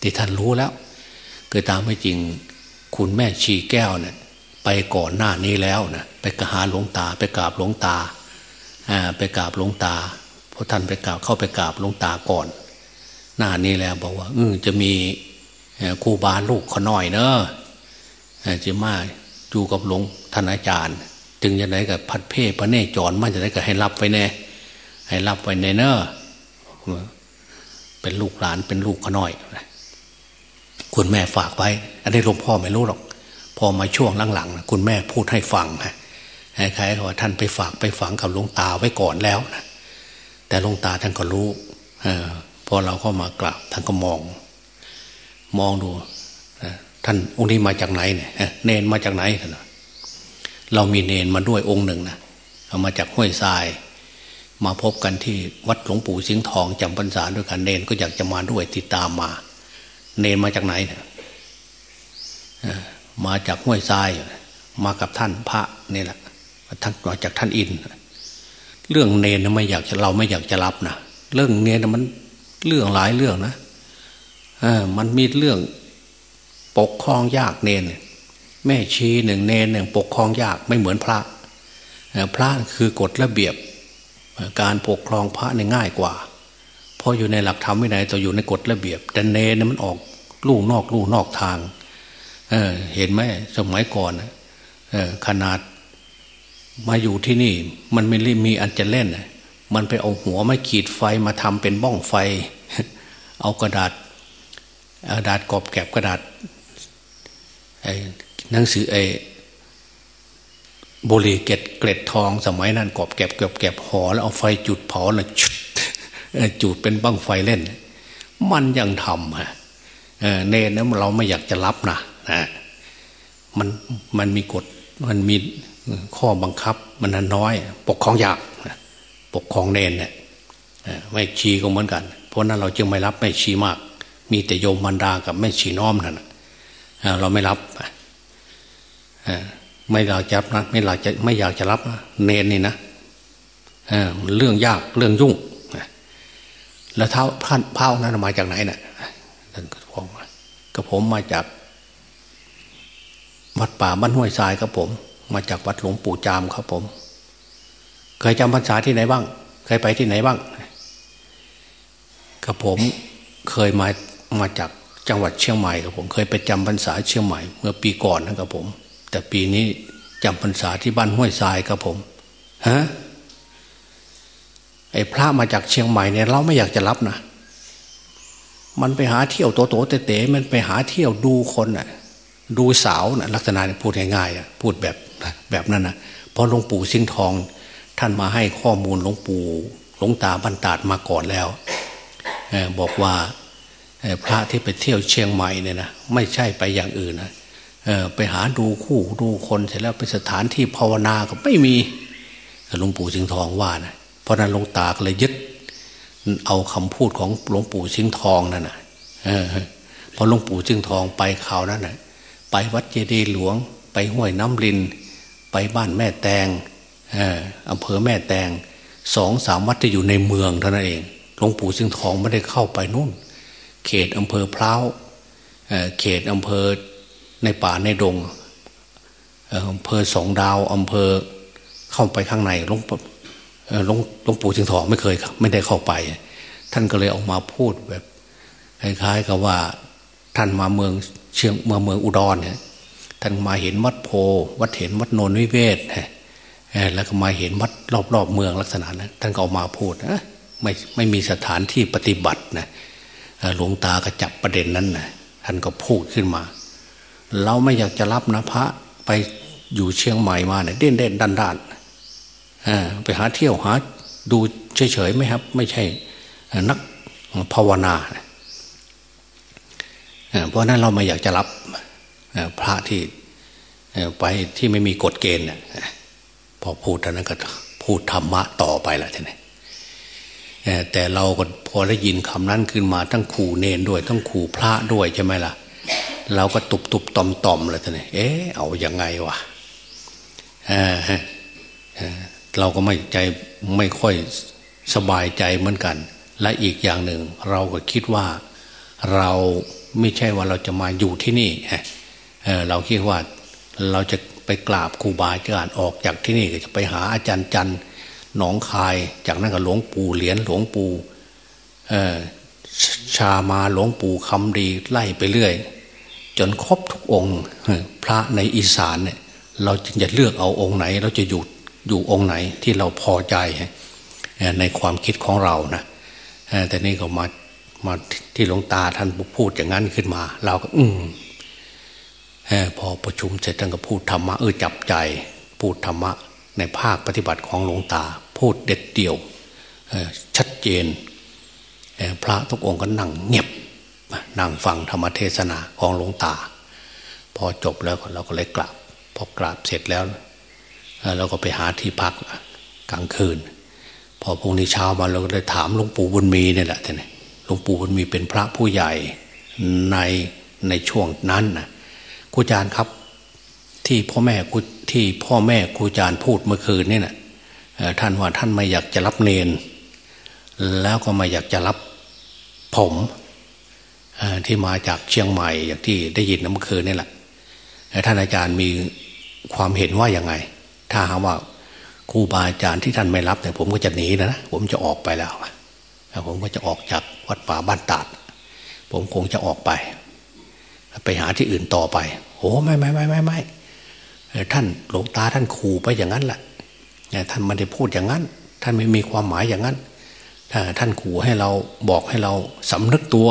ที่ท่านรู้แล้ว คือตามไม่จริงคุณแม่ชีแก้วเนี่ยไปก่อนหน้านี้แล้วนะไปกหาหลวงตา ไปกราบหลวงตาไปกราบหลวงตาเพราะท่านไปกราบเข้าไปกราบหลวงตาก่อน หน้านี้แล้วบอกว่าอจะมีครูบาลูกขน้อยเนอะจะมาอยู่กับหลวงท่านอาจารย์ จึงจะไหนกับพัดเพ่พระเนจรมันจะไหนกับให้รับไปแน่ให้รับไปในเนอะเป็นลูกหลานเป็นลูกขน้อย คุณแม่ฝากไว้ อันนี้หลวงพ่อไม่รู้หรอก พอมาช่วงหลังๆคุณแม่พูดให้ฟังฮะคล้ายๆว่าท่านไปฝากไปฝังกับหลวงตาไว้ก่อนแล้วนะแต่หลวงตาท่านก็รู้อพอเราเข้ามากราบท่านก็มอง มองดูท่านองค์นี้มาจากไหนเนี่ยเนนมาจากไหนท่านเรามีเนนมาด้วยองค์หนึ่งนะเอามาจากห้วยทราย มาพบกันที่วัดหลวงปู่สิงห์ทองจำพรรษาด้วยกันเนนก็อยากจะมาด้วยติดตามมา เนนมาจากไหนเนี่ยมาจากห้วยทราย มากับท่านพระนี่แหละท่านมาจากท่านอิน เรื่องเนนไม่อยากเราไม่อยากจะรับนะเรื่องเนนมันเรื่องหลายเรื่องนะมันมีเรื่องปกครองยากเนนแม่ชีหนึ่งเนนหนึ่งปกครองยากไม่เหมือนพระพระคือกฎระเบียบ การปกครองพระเนี่ยง่ายกว่า พราะอยู่ในหลักธรรมวินัยต่ออยู่ในกฎระเบียบ แต่เนนมันออกลู่นอกลู่นอกทางเเห็นไหมสมัยก่อนขนาดมาอยู่ที่นี่ มันไม่รีมีอันจะเล่น มันไปเอาหัวไม้ขีดไฟมาทำเป็นบ้องไฟ เอากระดาษกระดาษกรอบแกบกระดาษไอ้หนังสือไอ้บุหรี่เกล็ดเกล็ดทอง สมัยนั้นกรอบแกบเก็บเก็บห่อแล้วเอาไฟจุดเผาแล้วจุด จุดเป็นบั้งไฟเล่น มันยังทำฮะเนนนั้นเราไม่อยากจะรับนะนะมันมันมีกฎมันมีข้อบังคับมันน้อย ปกครองยากปกครองเนนเนี่ยไม่ชีก็เหมือนกัน เพราะนั้นเราจึงไม่รับไม่ชีมาก มีแต่โยมมันดากับไม่ชีน้อมนั่นเราไม่รับไม่อยากจะรับนะไม่อยากจะไม่อยากจะรับเนนนี่นะเรื่องยากเรื่องยุ่ง แล้วเท้าท่านเพ้านั้นมาจากไหนเนะ่ยท่านก็บอกก็ผมมาจาก วัดป่าบ้านห้วยทรายครับผม มาจากวัดหลวงปู่จามครับผม เคยจำพรรษาที่ไหนบ้าง เคยไปที่ไหนบ้างกับผมเคยมามาจากจังหวัดเชียงใหม่ครับผมเคยไปจำพรรษาเชียงใหม่ เมื่อปีก่อนนะครับผม แต่ปีนี้จำพรรษาที่บ้านห้วยทรายครับผมฮะ ไอ้พระมาจากเชียงใหม่เนี่ยเราไม่อยากจะรับนะมันไปหาเที่ยวโตโตเต๋มันไปหาเที่ยวดูคนน่ะ ดูสาวน่ะลักษณะพูดง่ายๆพูดแบบแบบนั้นนะเพราะหลวงปู่สิงห์ทอง ท่านมาให้ข้อมูลหลวงปู่หลวงตาบรรดาดมาก่อนแล้วบอกว่าพระที่ไปเที่ยวเชียงใหม่เนี่ยนะไม่ใช่ไปอย่างอื่นนะไปหาดูคู่ดูคนเสร็จแล้วไปสถานที่ภาวนาก็ไม่มีหลวงปู่สิงห์ทองว่านะ เพราะนั้นหลวงตาก็เลยยึด เอาคำพูดของหลวงปู่สิงทองนั่นนะพอหลวงปู่สิงทองไปข่าวนั้นนะไปวัดเจดีย์หลวง ไปห้วยน้ำลิน ไปบ้านแม่แตงอำเภอแม่แตงสองสามวัดจะอยู่ในเมืองเท่านั้นเองหลวงปู่สิงทองไม่ได้เข้าไปนู่น เขตอำเภอพร้าวเขตอำเภอในป่าในดงอำเภอสองดาวอำเภอเข้าไปข้างในหลวง หลวงหลวงปู่สิงห์ทองไม่เคยไม่ได้เข้าไป ท่านก็เลยออกมาพูดแบบคล้ายๆกับว่าท่านมาเมืองเชียงมาเมืองอุดรเนี่ยท่านมาเห็นวัดโพ วัดเห็นวัดโนนวิเวศแล้วก็มาเห็นวัดรอบๆเมืองลักษณะนั้นท่านก็ออกมาพูดนะไม่ไม่มีสถานที่ปฏิบัตินะหลวงตาก็จับประเด็นนั้นนะท่านก็พูดขึ้นมา เราไม่อยากจะรับนะพระไปอยู่เชียงใหม่มาเนี่ยเด่นเด่นดันดัน ไปหาเที่ยวหาดูเฉยๆไหมครับ ไม่ใช่นักภาวนาเพราะนั้นเราไม่อยากจะรับพระที่ไปที่ไม่มีกฎเกณฑ์พอพูดท่านั้นก็พูดธรรมะต่อไปละทีนี้แต่เราก็พอได้ยินคำนั้นขึ้นมาทั้งขู่เนนด้วยทั้งขู่พระด้วยใช่ไหมล่ะ เราก็ตุบตุบตอมตอมเลยท่านเอ๊ะเอาอยัางไงวะ เราก็ไม่ใจไม่ค่อยสบายใจเหมือนกัน และอีกอย่างหนึ่ง เราก็คิดว่าเราไม่ใช่ว่าเราจะมาอยู่ที่นี่เเราคิดว่าเราจะไปกราบครูบาอาจารย์ออกจากที่นี่ก็จะไปหาอาจารย์จันหนองคาย จากนั้นก็หลวงปู่เหรียญหลวงปู่ชามาหลวงปู่คำดีไล่ไปเรื่อย จนครบทุกองค์ พระในอีสานเนี่ยเราจึงจะเลือกเอาองค์ไหน เราจะอยู่ อยู่องค์ไหนที่เราพอใจในความคิดของเรานะแต่นี่ก็มามาที่หลวงตาท่านพูดอย่างนั้นขึ้นมา เราก็ อืมพอประชุมเสร็จท่านก็พูดธรรมะเออจับใจ พูดธรรมะ ในภาคปฏิบัติของหลวงตา พูดเด็ดเดี่ยวชัดเจนพระทุกองค์ก็นั่งเงียบนั่งฟังธรรมเทศนาของหลวงตา พอจบแล้วเราก็เลยกราบพอกราบเสร็จแล้ว เราก็ไปหาที่พักกลางคืน พอพรุ่งนี้เช้ามาเราก็เลยถามหลวงปู่บุญมีเนี่ยแหละท่านหลวงปู่บุญมีเป็นพระผู้ใหญ่ในในช่วงนั้นนะครูอาจารย์ครับ ที่พ่อแม่ครูที่พ่อแม่ครูอาจารย์พูดเมื่อคืนนี่นะท่านว่าท่านไม่อยากจะรับเนน แล้วก็ไม่อยากจะรับผมที่มาจากเชียงใหม่อย่างที่ได้ยินเมื่อคืนนี่แหละท่านอาจารย์มีความเห็นว่าอย่างไง ถ้าหาว่าครูบาอาจารย์ที่ท่านไม่รับแต่ยผมก็จะหนีนะผมจะออกไปแล้วผมก็จะออกจากวัดป่าบ้านตาด ผมคงจะออกไป ไปหาที่อื่นต่อไปโอ้ไม่ไม่ไม่ไม่ไม่ท่านหลวงตาท่านขู่ไปอย่างนั้นแหละท่านไม่ได้พูดอย่างนั้น ท่านไม่มีความหมายอย่างนั้นท่านขู่ให้เราบอกให้เราสำนึกตัว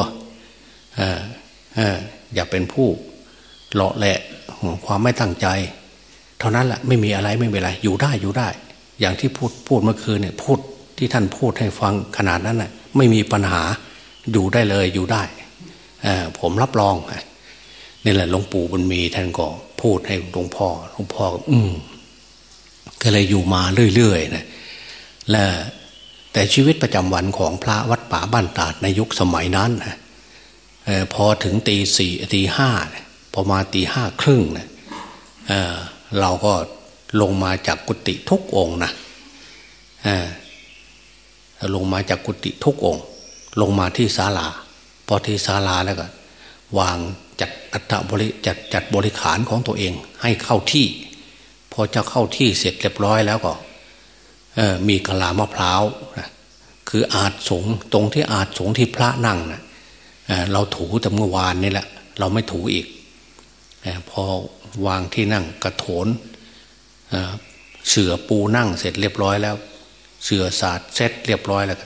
อย่าเป็นผู้เลาะแหละความไม่ตั้งใจ เท่านั้นแหละไม่มีอะไรไม่เป็นไร อยู่ได้อยู่ได้ อย่างที่พูดพูดเมื่อคืนเนี่ยพูดที่ท่านพูดให้ฟังขนาดนั้นน่ะไม่มีปัญหาอยู่ได้เลยอยู่ได้ผมรับรองนี่แหละหลวงปู่บุญมีท่านก็พูดให้หลวงพ่อหลวงพ่ออืมก็เลยอยู่มาเรื่อยๆนะและแต่ชีวิตประจำวันของพระวัดป่าบ้านตาดในยุคสมัยนั้นนะพอถึงตีสี่ตีห้าพอมาตีห้าครึ่งนะ เราก็ลงมาจากกุฏิทุกองนะลงมาจากกุฏิทุกอง ลงมาที่ศาลา พอที่ศาลาแล้วก็ วางจัดอัตบริจัดจัดบริขารของตัวเอง ให้เข้าที่ พอจะเข้าที่เสร็จเรียบร้อยแล้วก็มีกะลามะพร้าวนะคืออาจสงตรงที่อาจสงที่พระนั่งนะเราถูแต่เมื่อวานนี่แหละ เราไม่ถูอีก พอ วางที่นั่งกระโถนเสือปูนั่งเสร็จเรียบร้อยแล้ว เสือสาดเซ็ตเรียบร้อยแล้ว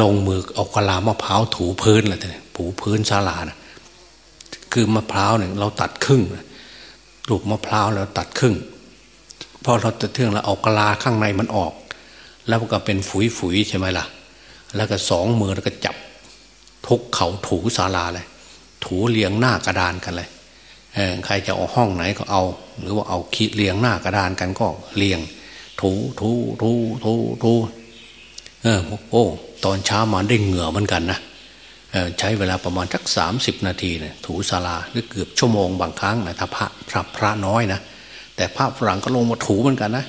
ลงมือเอากระลามะพร้าวถูพื้นเลยถูพื้นศาลานะคือมะพร้าวเนี่ยเราตัดครึ่งลูกมะพร้าวแล้วตัดครึ่งพอเราตัดเทื่องแล้วเอากระลาข้างในมันออก แล้วก็เป็นฝุยฝุยใช่ไหมล่ะ แล้วก็สองมือแล้วก็จับทุกเขาถูศาลาเลยถูเลียงหน้ากระดานกันเลย ใครจะเอาห้องไหนก็เอา หรือว่าเอาขีดเลียงหน้ากระดานกันก็เลียง ถูถูถูถูถูเออโอ้ตอนเช้ามาได้เหงื่อเหมือนกันนะใช้เวลาประมาณสักสามสิบนาทีเนี่ยถูศาลาหรือเกือบชั่วโมงบางครั้งนะถ้าพระพระพระน้อยนะแต่พระฝรั่งก็ลงมาถูเหมือนกันนะ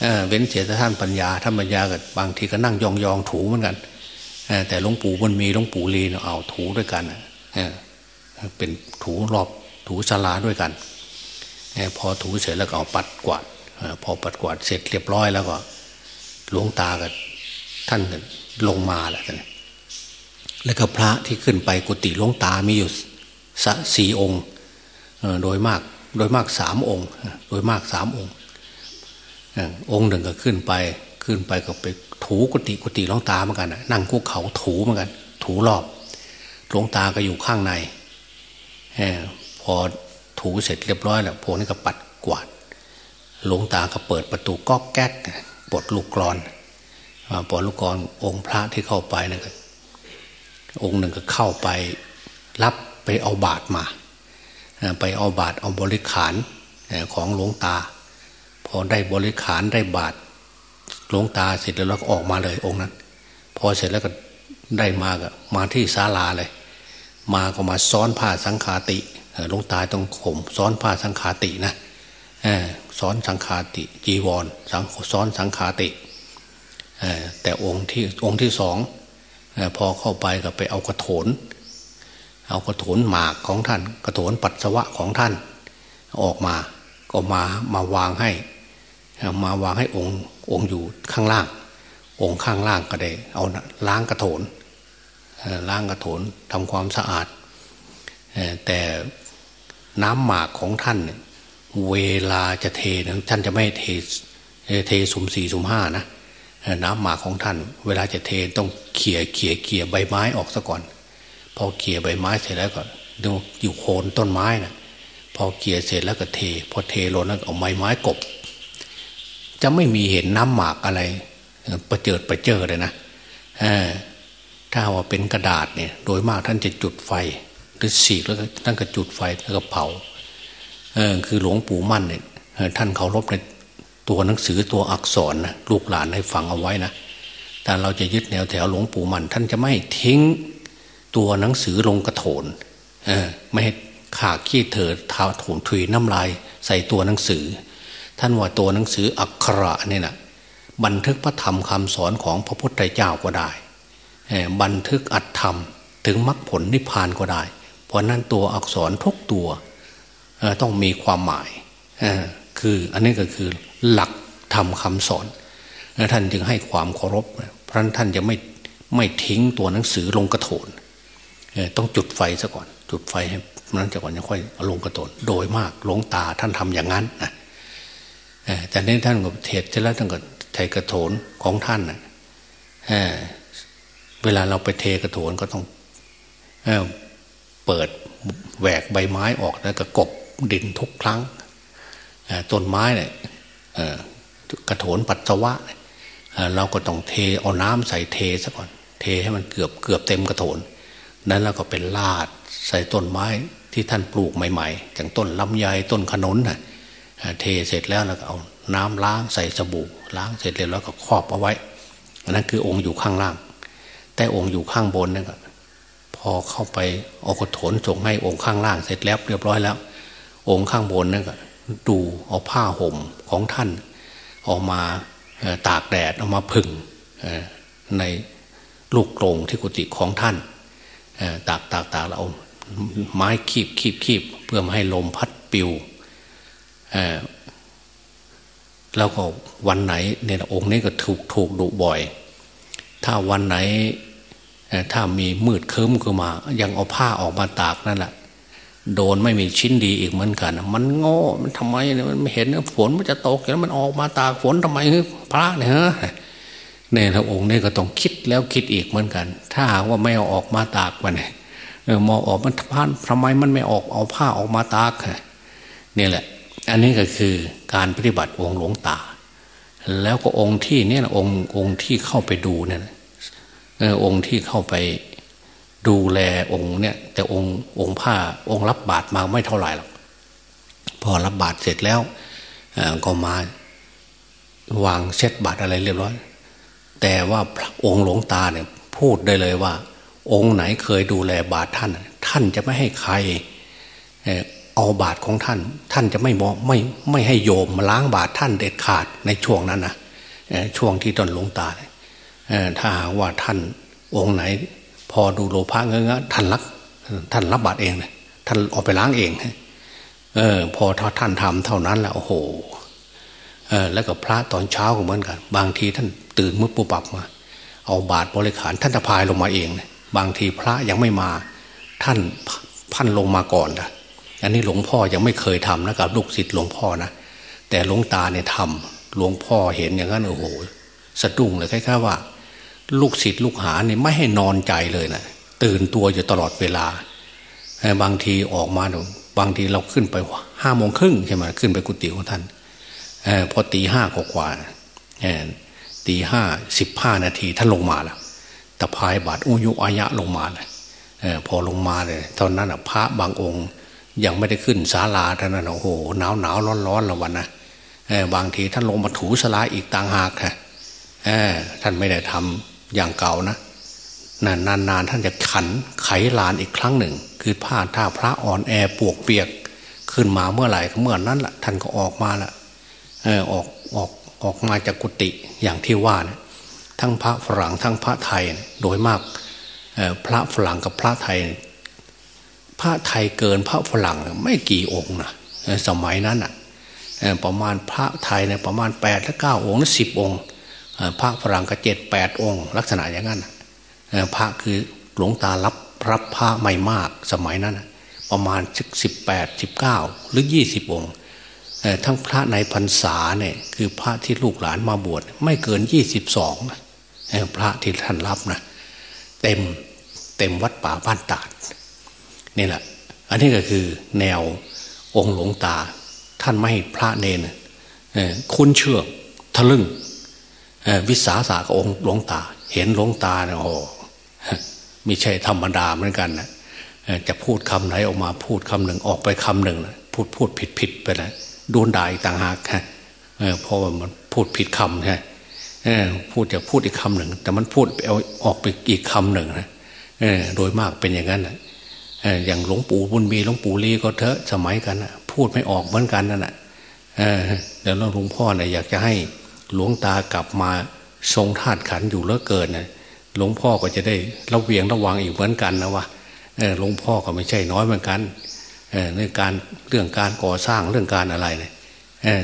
เเว้นเสียท่านปัญญาท่านปัญญาก็บางทีก็นั่งยองยองถูเหมือนกันแต่หลวงปู่มันมีหลวงปู่ลีเนาะเอาถูด้วยกันเป็นถูรอบ ถูศาลาด้วยกัน พอถูเสร็จแล้วก็เอาปัดกวาดพอปัดกวาดเสร็จเรียบร้อยแล้วก็หลวงตากับท่านลงมาแล้วกันแล้วก็พระที่ขึ้นไปกุฏิหลวงตามีอยู่สสี่องค์โดยมากโดยมากสามองค์ โดยมากสามองค์ องค์หนึ่งก็ขึ้นไปขึ้นไปก็ไปถูกุฏิกุฏิหลวงตาเหมือนกันนั่งคุกเขาถูเหมือนกัน ถูรอบหลวงตาก็อยู่ข้างใน พอถูเสร็จเรียบร้อยแล้วพวกนี้ก็ปัดกวาดหลวงตาก็เปิดประตูก๊อกแก๊กปลดลูกกรอนปลดลูกกรอนองค์พระที่เข้าไปนะครับองค์หนึ่งก็เข้าไปรับไปเอาบาตรมา ไปเอาบาตรเอาบริขารของหลวงตา พอได้บริขารได้บาตรหลวงตาเสร็จแล้วก็ออกมาเลยองค์นั้น พอเสร็จแล้วก็ได้มาก็มาที่ศาลาเลย มาก็มาซ้อนผ้าสังขาติ หลวงตาต้องข่มซ้อนผ้าสังขาตินะซ้อนสังขาติจีวรซ้อนสังขาติแต่องค์ที่องค์ที่สองพอเข้าไปก็ไปเอากระโถน เอากระโถนหมากของท่าน กระโถนปัสสาวะของท่าน ออกมาก็มามาวางให้ มาวางให้องค์องค์อยู่ข้างล่าง องค์ข้างล่างก็ได้ เอาล้างกระโถนล้างกระโถนทำความสะอาดแต่ น้ำหมากของท่านเวลาจะเทท่านจะไม่เทเทสุมสี่สุมห้านะน้ำหมากของท่าน เวลาจะเทต้องเขี่ยเขี่ยเขี่ยใบไม้ออกซะก่อน พอเขี่ยใบไม้เสร็จแล้วก็ดูอยู่โคนต้นไม้นะพอเขี่ยเสร็จแล้วก็เท พอเทลงแล้วเอาไม้ไม้กบ จะไม่มีเห็นน้ำหมากอะไร ประเจิดประเจิดเลยนะถ้าว่าเป็นกระดาษเนี่ย โดยมากท่านจะจุดไฟ หรือสีกแล้วท่านก็จุดไฟแล้วก็เผาเออคือหลวงปู่มั่นเนี่ยท่านเคารพในตัวหนังสือตัวอักษรนะลูกหลานให้ฟังเอาไว้นะแต่เราจะยึดแนวแถวหลวงปู่มันท่านจะไม่ทิ้งตัวหนังสือลงกระโถนเออไม่ให้ขาขี้เถิดทาโถนถุยน้ำลาย ใส่ตัวหนังสือ ท่านว่าตัวหนังสืออักขระเนี่ยนะบันทึกพระธรรมคำสอนของพระพุทธเจ้าก็ได้บันทึกอัตธรรม ถึงมรรคผลนิพพานก็ได้ เพราะนั้นตัวอักษรทุกตัวต้องมีความหมายคืออันนี้ก็คือหลักธรรมคาสอน ท่านจึงให้ความเคารพเพราะท่านจะไม่ไม่ทิ้งตัวหนังสือลงกระโถนต้องจุดไฟซะก่อน จุดไฟให้นั้นจะก่อนจะค่อยลงกระโถนโดยมากหลวงตาท่านทำอย่างนั้นนะแต่นี้ท่านก็เทศแล้วท่านก็ใช้กระโถนของท่านนะเวลาเราไปเทกระโถนก็ต้อง เปิดแหวกใบไม้ออกแล้วก็กบดินทุกครั้งต้นไม้เนี่ยกระโถนปัสสาวะเราก็ต้องเทเอาน้ำใส่เทซะก่อน เทให้มันเกือบเกือบเต็มกระโถน นั้นเราก็เป็นลาดใส่ต้นไม้ที่ท่านปลูกใหม่ๆอย่างต้นลำไยต้นขนุนนะเทเสร็จแล้วเราก็เอาน้ำล้างใส่สบู่ล้างเสร็จแล้วก็ครอบเอาไว้อันนั้นคือองค์อยู่ข้างล่าง แต่องค์อยู่ข้างบนนั่นก็ พอเข้าไปเอากระโถนส่งให้องค์ข้างล่างเสร็จแล้วเรียบร้อยแล้ว องค์ข้างบนนั่นก็ดูเอาผ้าห่มของท่านออกมาตากแดดเอามาพึ่งในลูกโกรงที่กุฏิของท่านตากตากตากแล้วเอาไม้คีบคีบคีบเพื่อไม่ให้ลมพัดปิวแล้วก็วันไหนเนี่ยองค์นี้ก็ถูกถูกดุบ่อย ถ้าวันไหน ถ้ามีมืดเคิมขึ้นมา ยังเอาผ้าออกมาตากนั่นแหละโดนไม่มีชิ้นดีอีกเหมือนกัน มันโง่มันทำไมเนี่ยมันไม่เห็นฝนมันจะตกแล้วมันออกมาตากฝนทำไมพระเนี่ยฮะเนี่ยพระองค์เนี่ยก็ต้องคิดแล้วคิดอีกเหมือนกัน ถ้าว่าไม่เอาออกมาตากมันเออมองออกมันพานทำไมมันไม่ออกเอาผ้าออกมาตากเนี่ยแหละ อันนี้ก็คือการปฏิบัติองค์หลวงตา แล้วก็องค์ที่เนี่ยองค์องค์ที่เข้าไปดูเนี่ย องค์ที่เข้าไปดูแลองค์เนี่ย แต่องค์องค์ผ้าองค์รับบาตรมาไม่เท่าไหร่หรอกพอรับบาตรเสร็จแล้วก็มาวางเช็ดบาตรอะไรเรียบร้อย แต่ว่าองค์หลวงตาเนี่ยพูดได้เลยว่า องค์ไหนเคยดูแลบาตรท่าน ท่านจะไม่ให้ใครเอาบาตรของท่าน ท่านจะไม่มองไม่ไม่ให้โยมมาล้างบาตรท่านเด็ดขาดในช่วงนั้นนะช่วงที่ตนหลวงตาถ้า หากว่าท่านองค์ไหน พอดูโลภะเงี้ยท่านรักท่านรับบาตรเองเลยท่านออกไปล้างเองเออ พอท่านทำเท่านั้นแหละโอ้โหเออแล้วก็พระตอนเช้าก็เหมือนกัน บางทีท่านตื่นมุดปุบปับมา เอาบาตรบริขารท่านจะพายลงมาเองบางทีพระยังไม่มา ท่านพันลงมาก่อนนะอันนี้หลวงพ่อยังไม่เคยทำนะกับลูกศิษย์หลวงพ่อนะแต่หลวงตาเนี่ยทำหลวงพ่อเห็นอย่างนั้นโอ้โหสะดุ้งเลยคล้ายๆว่า ลูกศิษย์ลูกหาเนี่ยไม่ให้นอนใจเลยนะตื่นตัวอยู่ตลอดเวลา บางทีออกมาบางทีเราขึ้นไปห้าโมงครึ่งใช่ไหมขึ้นไปกุฏิของท่านอพอตีห้ากว่าตีห้าสิบห้านาทีท่านลงมาแล้วตะพายบาทอุยุอายะลงมาเลยพอลงมาเลยตอนนั้นพระบางองค์ยังไม่ได้ขึ้นศาลาท่านนั้นโอ้โหหนาวหนาวร้อนร้อนละวันนะบางทีท่านลงมาถูสลาอีกต่างหากค่ะท่านไม่ได้ทำ อย่างเก่านะนานนานท่านจะขันไขลานอีกครั้งหนึ่ง คือผ้าท่าพระอ่อนแอปวกเปียก ขึ้นมาเมื่อไหร่เมื่อนั้นแหละท่านก็ออกมาละเออออกออกออกมาจากกุฏิอย่างที่ว่านะทั้งพระฝรั่งทั้งพระไทยโดยมากพระฝรั่งกับพระไทย พระไทยเกินพระฝรั่งไม่กี่องค์นะสมัยนั้นอะประมาณพระไทยเนี่ยประมาณแปดและเก้าองค์หรือสิบองค์ พระฝรั่งก็เจ็ดแปดองค์ ลักษณะอย่างนั้นพระคือหลวงตารับรับพระไม่มากสมัยนั้น ประมาณสิบแปดสิบเก้าหรือยี่สิบองค์ทั้งพระในพรรษาเนี่ยคือพระที่ลูกหลานมาบวชไม่เกินยี่สิบสองพระที่ท่านรับนะเต็มเต็มวัดป่าบ้านตาดนี่แหละ อันนี้ก็คือแนวองค์หลวงตา ท่านไม่ให้พระเนนคุ้นเชื่อทะลึ่ง วิสาสะกับองค์หลวงตา เห็นหลวงตาเนี่ยโอ้ไม่ใช่ธรรมดาเหมือนกันนะจะพูดคำไหนออกมาพูดคำหนึ่งออกไปคำหนึ่งนะพูดพูดผิดผิดไปนะโดนด่าอีกต่างหากฮะเพราะว่ามันพูดผิดคำใช่พูดจะพูดอีกคำหนึ่ง แต่มันพูดเอาออกไปอีกคำหนึ่งนะโดยมากเป็นอย่างนั้นนะอย่างหลวงปู่บุญมีหลวงปู่ลีก็เถอะสมัยกันนะพูดไม่ออกเหมือนกันนั่นแหละเดี๋ยวหลวงพ่อเนี่ยอยากจะให้ หลวงตากลับมาทรงธาตุขันอยู่เลือเกินนะหลวงพ่อก็จะได้ระเวียงระวังอีกเหมือนกันนะว่าหลวงพ่อก็ไม่ใช่น้อยเหมือนกันในการเรื่องการก่อสร้างเรื่องการอะไรเนี่ย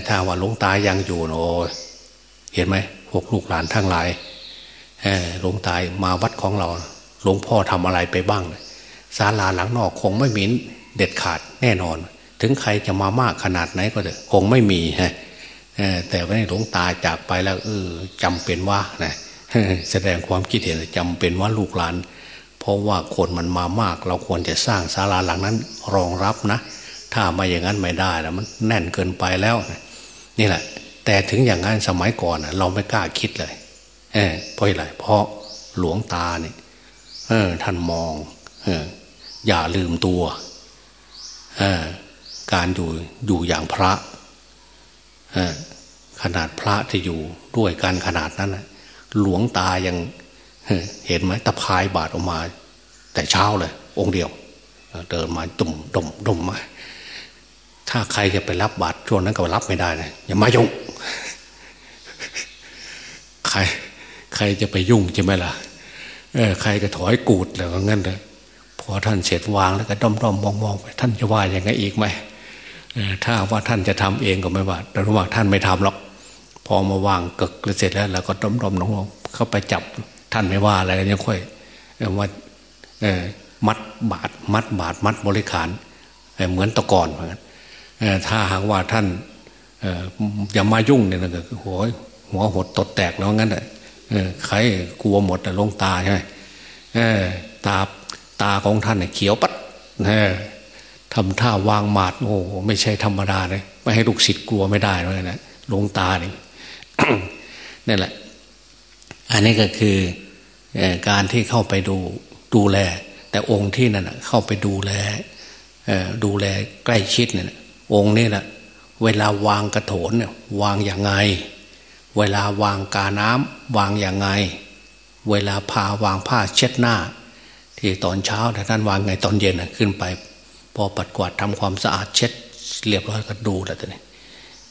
ถ้าว่าหลวงตายังอยู่โอ้เห็นไหมพวกลูกหลานทั้งหลายหลวงตายมาวัดของเราหลวงพ่อทำอะไรไปบ้างศาลาหลังนอกคงไม่มีเด็ดขาดแน่นอน ถึงใครจะมามากขนาดไหนก็เถอะคงไม่มีฮะ แต่ว่าหลวงตาจากไปแล้วเออจำเป็นว่านะแสดงความคิดเห็นจำเป็นว่าลูกหลาน เพราะว่าคนมันมามาก เราควรจะสร้างศาลาหลังนั้น รองรับนะ ถ้ามาอย่างนั้นไม่ได้แล้วมันแน่นเกินไปแล้วนี่แหละ แต่ถึงอย่างนั้นสมัยก่อนเราไม่กล้าคิดเลยเออเพราะอะไรเพราะหลวงตาเนี่ยเออ ท่านมอง เออ อย่าลืมตัวเออการอยู่อยู่อย่างพระเออ ขนาดพระที่อยู่ด้วยกันขนาดนั้นหลวงตายังเห็นไหมตะพายบาทออกมา แต่เช้าเลย องค์เดียว เดินมาตุ่มดมดมมา ถ้าใครจะไปรับบาตรช่วงนั้นก็รับไม่ได้นะอย่ามายุ่งใคร ใครจะไปยุ่งใช่ไหมล่ะเออใครก็ถอยกูดแล้วงั้นเลยพอท่านเสร็จวางแล้วก็ด้อมด้อมมองมองไป ท่านจะว่าอย่างไงอีกไหมถ้าว่าท่านจะทำเองก็ไม่ว่า แต่ระหว่างท่านไม่ทำหรอก พอมาวางกึกเสร็จแล้วเราก็ด้อมด้อมน้องเข้าไปจับท่านไม่ว่าอะไรยังค่อยว่ามัดบาดมัดบาดมัดบริขารเหมือนตะกอนเหมือนถ้าหากว่าท่านอย่ามายุ่งเนี่ยนะหัวหัวหดตดแตกแล้วงั้นเลยใครกลัวหมดลงตาใช่ไหมตาตาของท่านเขียวปัดทำท่าวางหมาดโอ้ไม่ใช่ธรรมดาเลยไม่ให้ลูกศิษย์กลัวไม่ได้เลยนะลงตาเนี่ย นั่นแหละ อันนี้ก็คือการที่เข้าไปดูดูแล แต่องค์ที่นั่นเข้าไปดูแลดูแลใกล้ชิดเนี่ยองค์นี้แหละเวลาวางกระโถนเนี่ยวางอย่างไง เวลาวางกาน้ำวางอย่างไง เวลาพาวางผ้าเช็ดหน้า ที่ตอนเช้าแต่ท่านวางไงตอนเย็นขึ้นไป พอปัดกวาดทำความสะอาดเช็ด เรียบร้อยก็ดูแล้วตอนนี้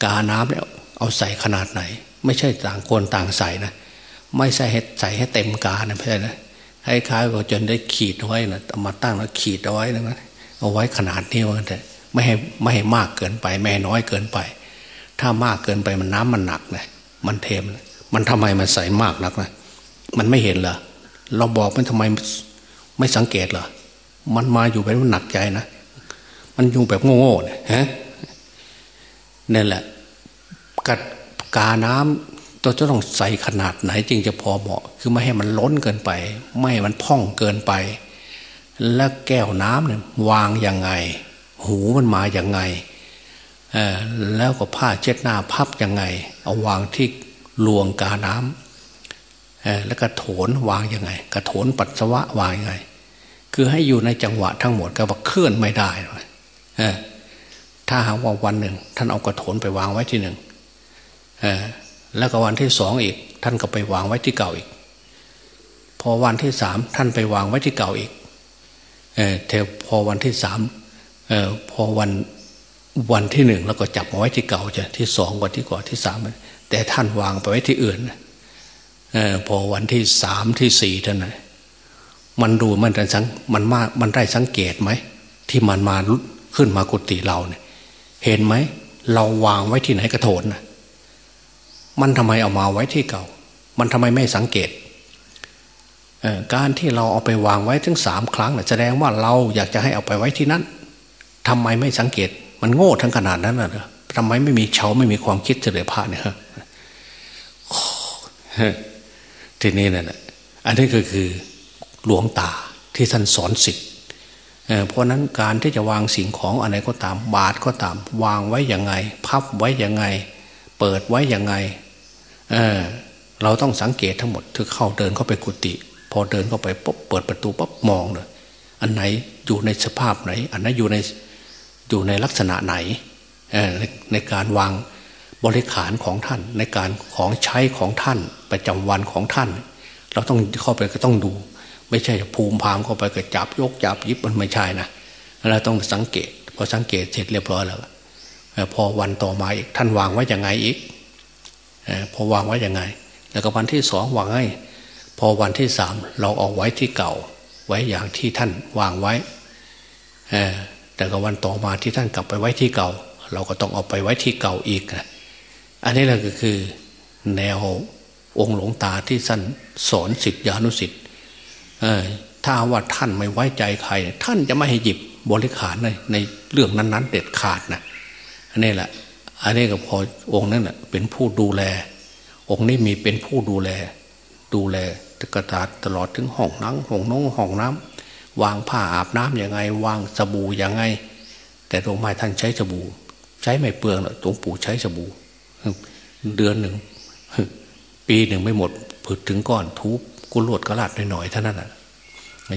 กาน้ำเนี่ย เอาใส่ขนาดไหน ไม่ใช่ต่างคนต่างใส่นะไม่ใส่ให้ใส่ให้เต็มกานะไม่ใช่นะให้คล้ายก็จนได้ขีดไว้นะมาตั้งแล้วขีดเอาไว้นะเอาไว้ขนาดนี้ว่าแต่ไม่ให้ไม่ให้มากเกินไป ไม่ให้น้อยเกินไป ถ้ามากเกินไปมันน้ำมันหนักนะมันเทม มันทำไมมันใส่มากนักนะมันไม่เห็นเหรอเราบอกมันทำไมไม่สังเกตเหรอมันมาอยู่แบบหนักใจนะมันอยู่แบบโง่ๆเนี่ยฮะนี่นแหละ กัดกาน้ำตัวจะต้องใส่ขนาดไหนจึงจะพอเหมาะ คือไม่ให้มันล้นเกินไป ไม่ให้มันพ่องเกินไป แล้วแก้วน้ำเนี่ยวางยังไง หูมันมาอย่างไงแล้วก็ผ้าเช็ดหน้าพับยังไง เอาวางที่ลวงกาน้ำแล้วก็โถนวางยังไง กระโถนปัสสาวะวางยังไง คือให้อยู่ในจังหวะทั้งหมดก็ว่าเคลื่อนไม่ได้ถ้าหากว่าวันหนึ่ง ท่านเอากระโถนไปวางไว้ที่หนึ่ง แล้วก็วันที่สองอีก ท่านก็ไปวางไว้ที่เก่าอีก พอวันที่สามท่านไปวางไว้ที่เก่าอีกเออเทพอวันที่สามเออพอวันวันที่หนึ่งแล้วก็จับมาไว้ที่เก่าจะที่สองวันที่ก่อนที่สามแต่ท่านวางไปไว้ที่อื่นเออพอวันที่สามที่สี่ท่านมันดูมันแต่สังมันมามันได้สังเกตไหมที่มันมาขึ้นมากุฏิเราเนี่ย เห็นไหม เราวางไว้ที่ไหนกระโถนนะ มันทำไมเอามาไว้ที่เก่า มันทำไมไม่สังเกตการที่เราเอาไปวางไว้ถึงสามครั้งแสดงว่าเราอยากจะให้เอาไปไว้ที่นั้นทำไมไม่สังเกต มันโง่ทั้งขนาดนั้นนะทำไมไม่มีเฉาไม่มีความคิดเฉลยพระเนี่ยทีนี้นั่นอันนี้ก็คือหลวงตาที่ท่านสอนสิทธิ์เพราะนั้นการที่จะวางสิ่งของอะไรก็ตาม บาทก็ตาม วางไว้อย่างไง พับไว้อย่างไง เปิดไว้อย่างไง เเราต้องสังเกตทั้งหมดถึงเข้าเดินเข้าไปกุฏิพอเดินเข้าไปปุ๊บเปิดประตูปุ๊บมองเลยอันไหนอยู่ในสภาพไหน อันไหนอยู่ในอยู่ในลักษณะไหนในในการวางบริขารของท่าน ในการของใช้ของท่านประจำวันของท่าน เราต้องเข้าไปก็ต้องดู ไม่ใช่ภูมิพามเข้าไปก็จับยกจับยิบมันไม่ใช่นะเราต้องสังเกตพอสังเกตเสร็จเรียบร้อยแล้วพอวันต่อมาอีกท่านวางไว้ยังไงอีก พอวางไว้ยังไง แล้วก็วันที่สองวางให้ พอวันที่สามเราเอาไว้ที่เก่า ไว้อย่างที่ท่านวางไว้แต่ก็วันต่อมาที่ท่านกลับไปไว้ที่เก่า เราก็ต้องเอาไปไว้ที่เก่าอีกอันนี้แหละก็คือแนวองค์หลวงตาที่ท่านสอนสิทธิานุสิทธิ์ถ้าว่าท่านไม่ไว้ใจใคร ท่านจะไม่ให้หยิบบริขารในในเรื่องนั้น ๆ เด็ดขาดนะอันนี้แหละ อันนี้ก็พอองค์นั้นแหะเป็นผู้ดูแล องค์นี้มีเป็นผู้ดูแล ดูแลกระตาตลอดถึงห้องนั่งห้องน้องห้องน้ำวางผ้าอาบน้ำยังไง วางสบู่ยังไง แต่หลวงพ่อท่านใช้สบู่ใช้ไม่เปลืองหรอกหลวงปู่ใช้สบู่เดือนหนึ่งปีหนึ่งไม่หมดผึดถึงก้อนทุบกุลวดกระลาดหน่อยๆเท่านั้นแหะ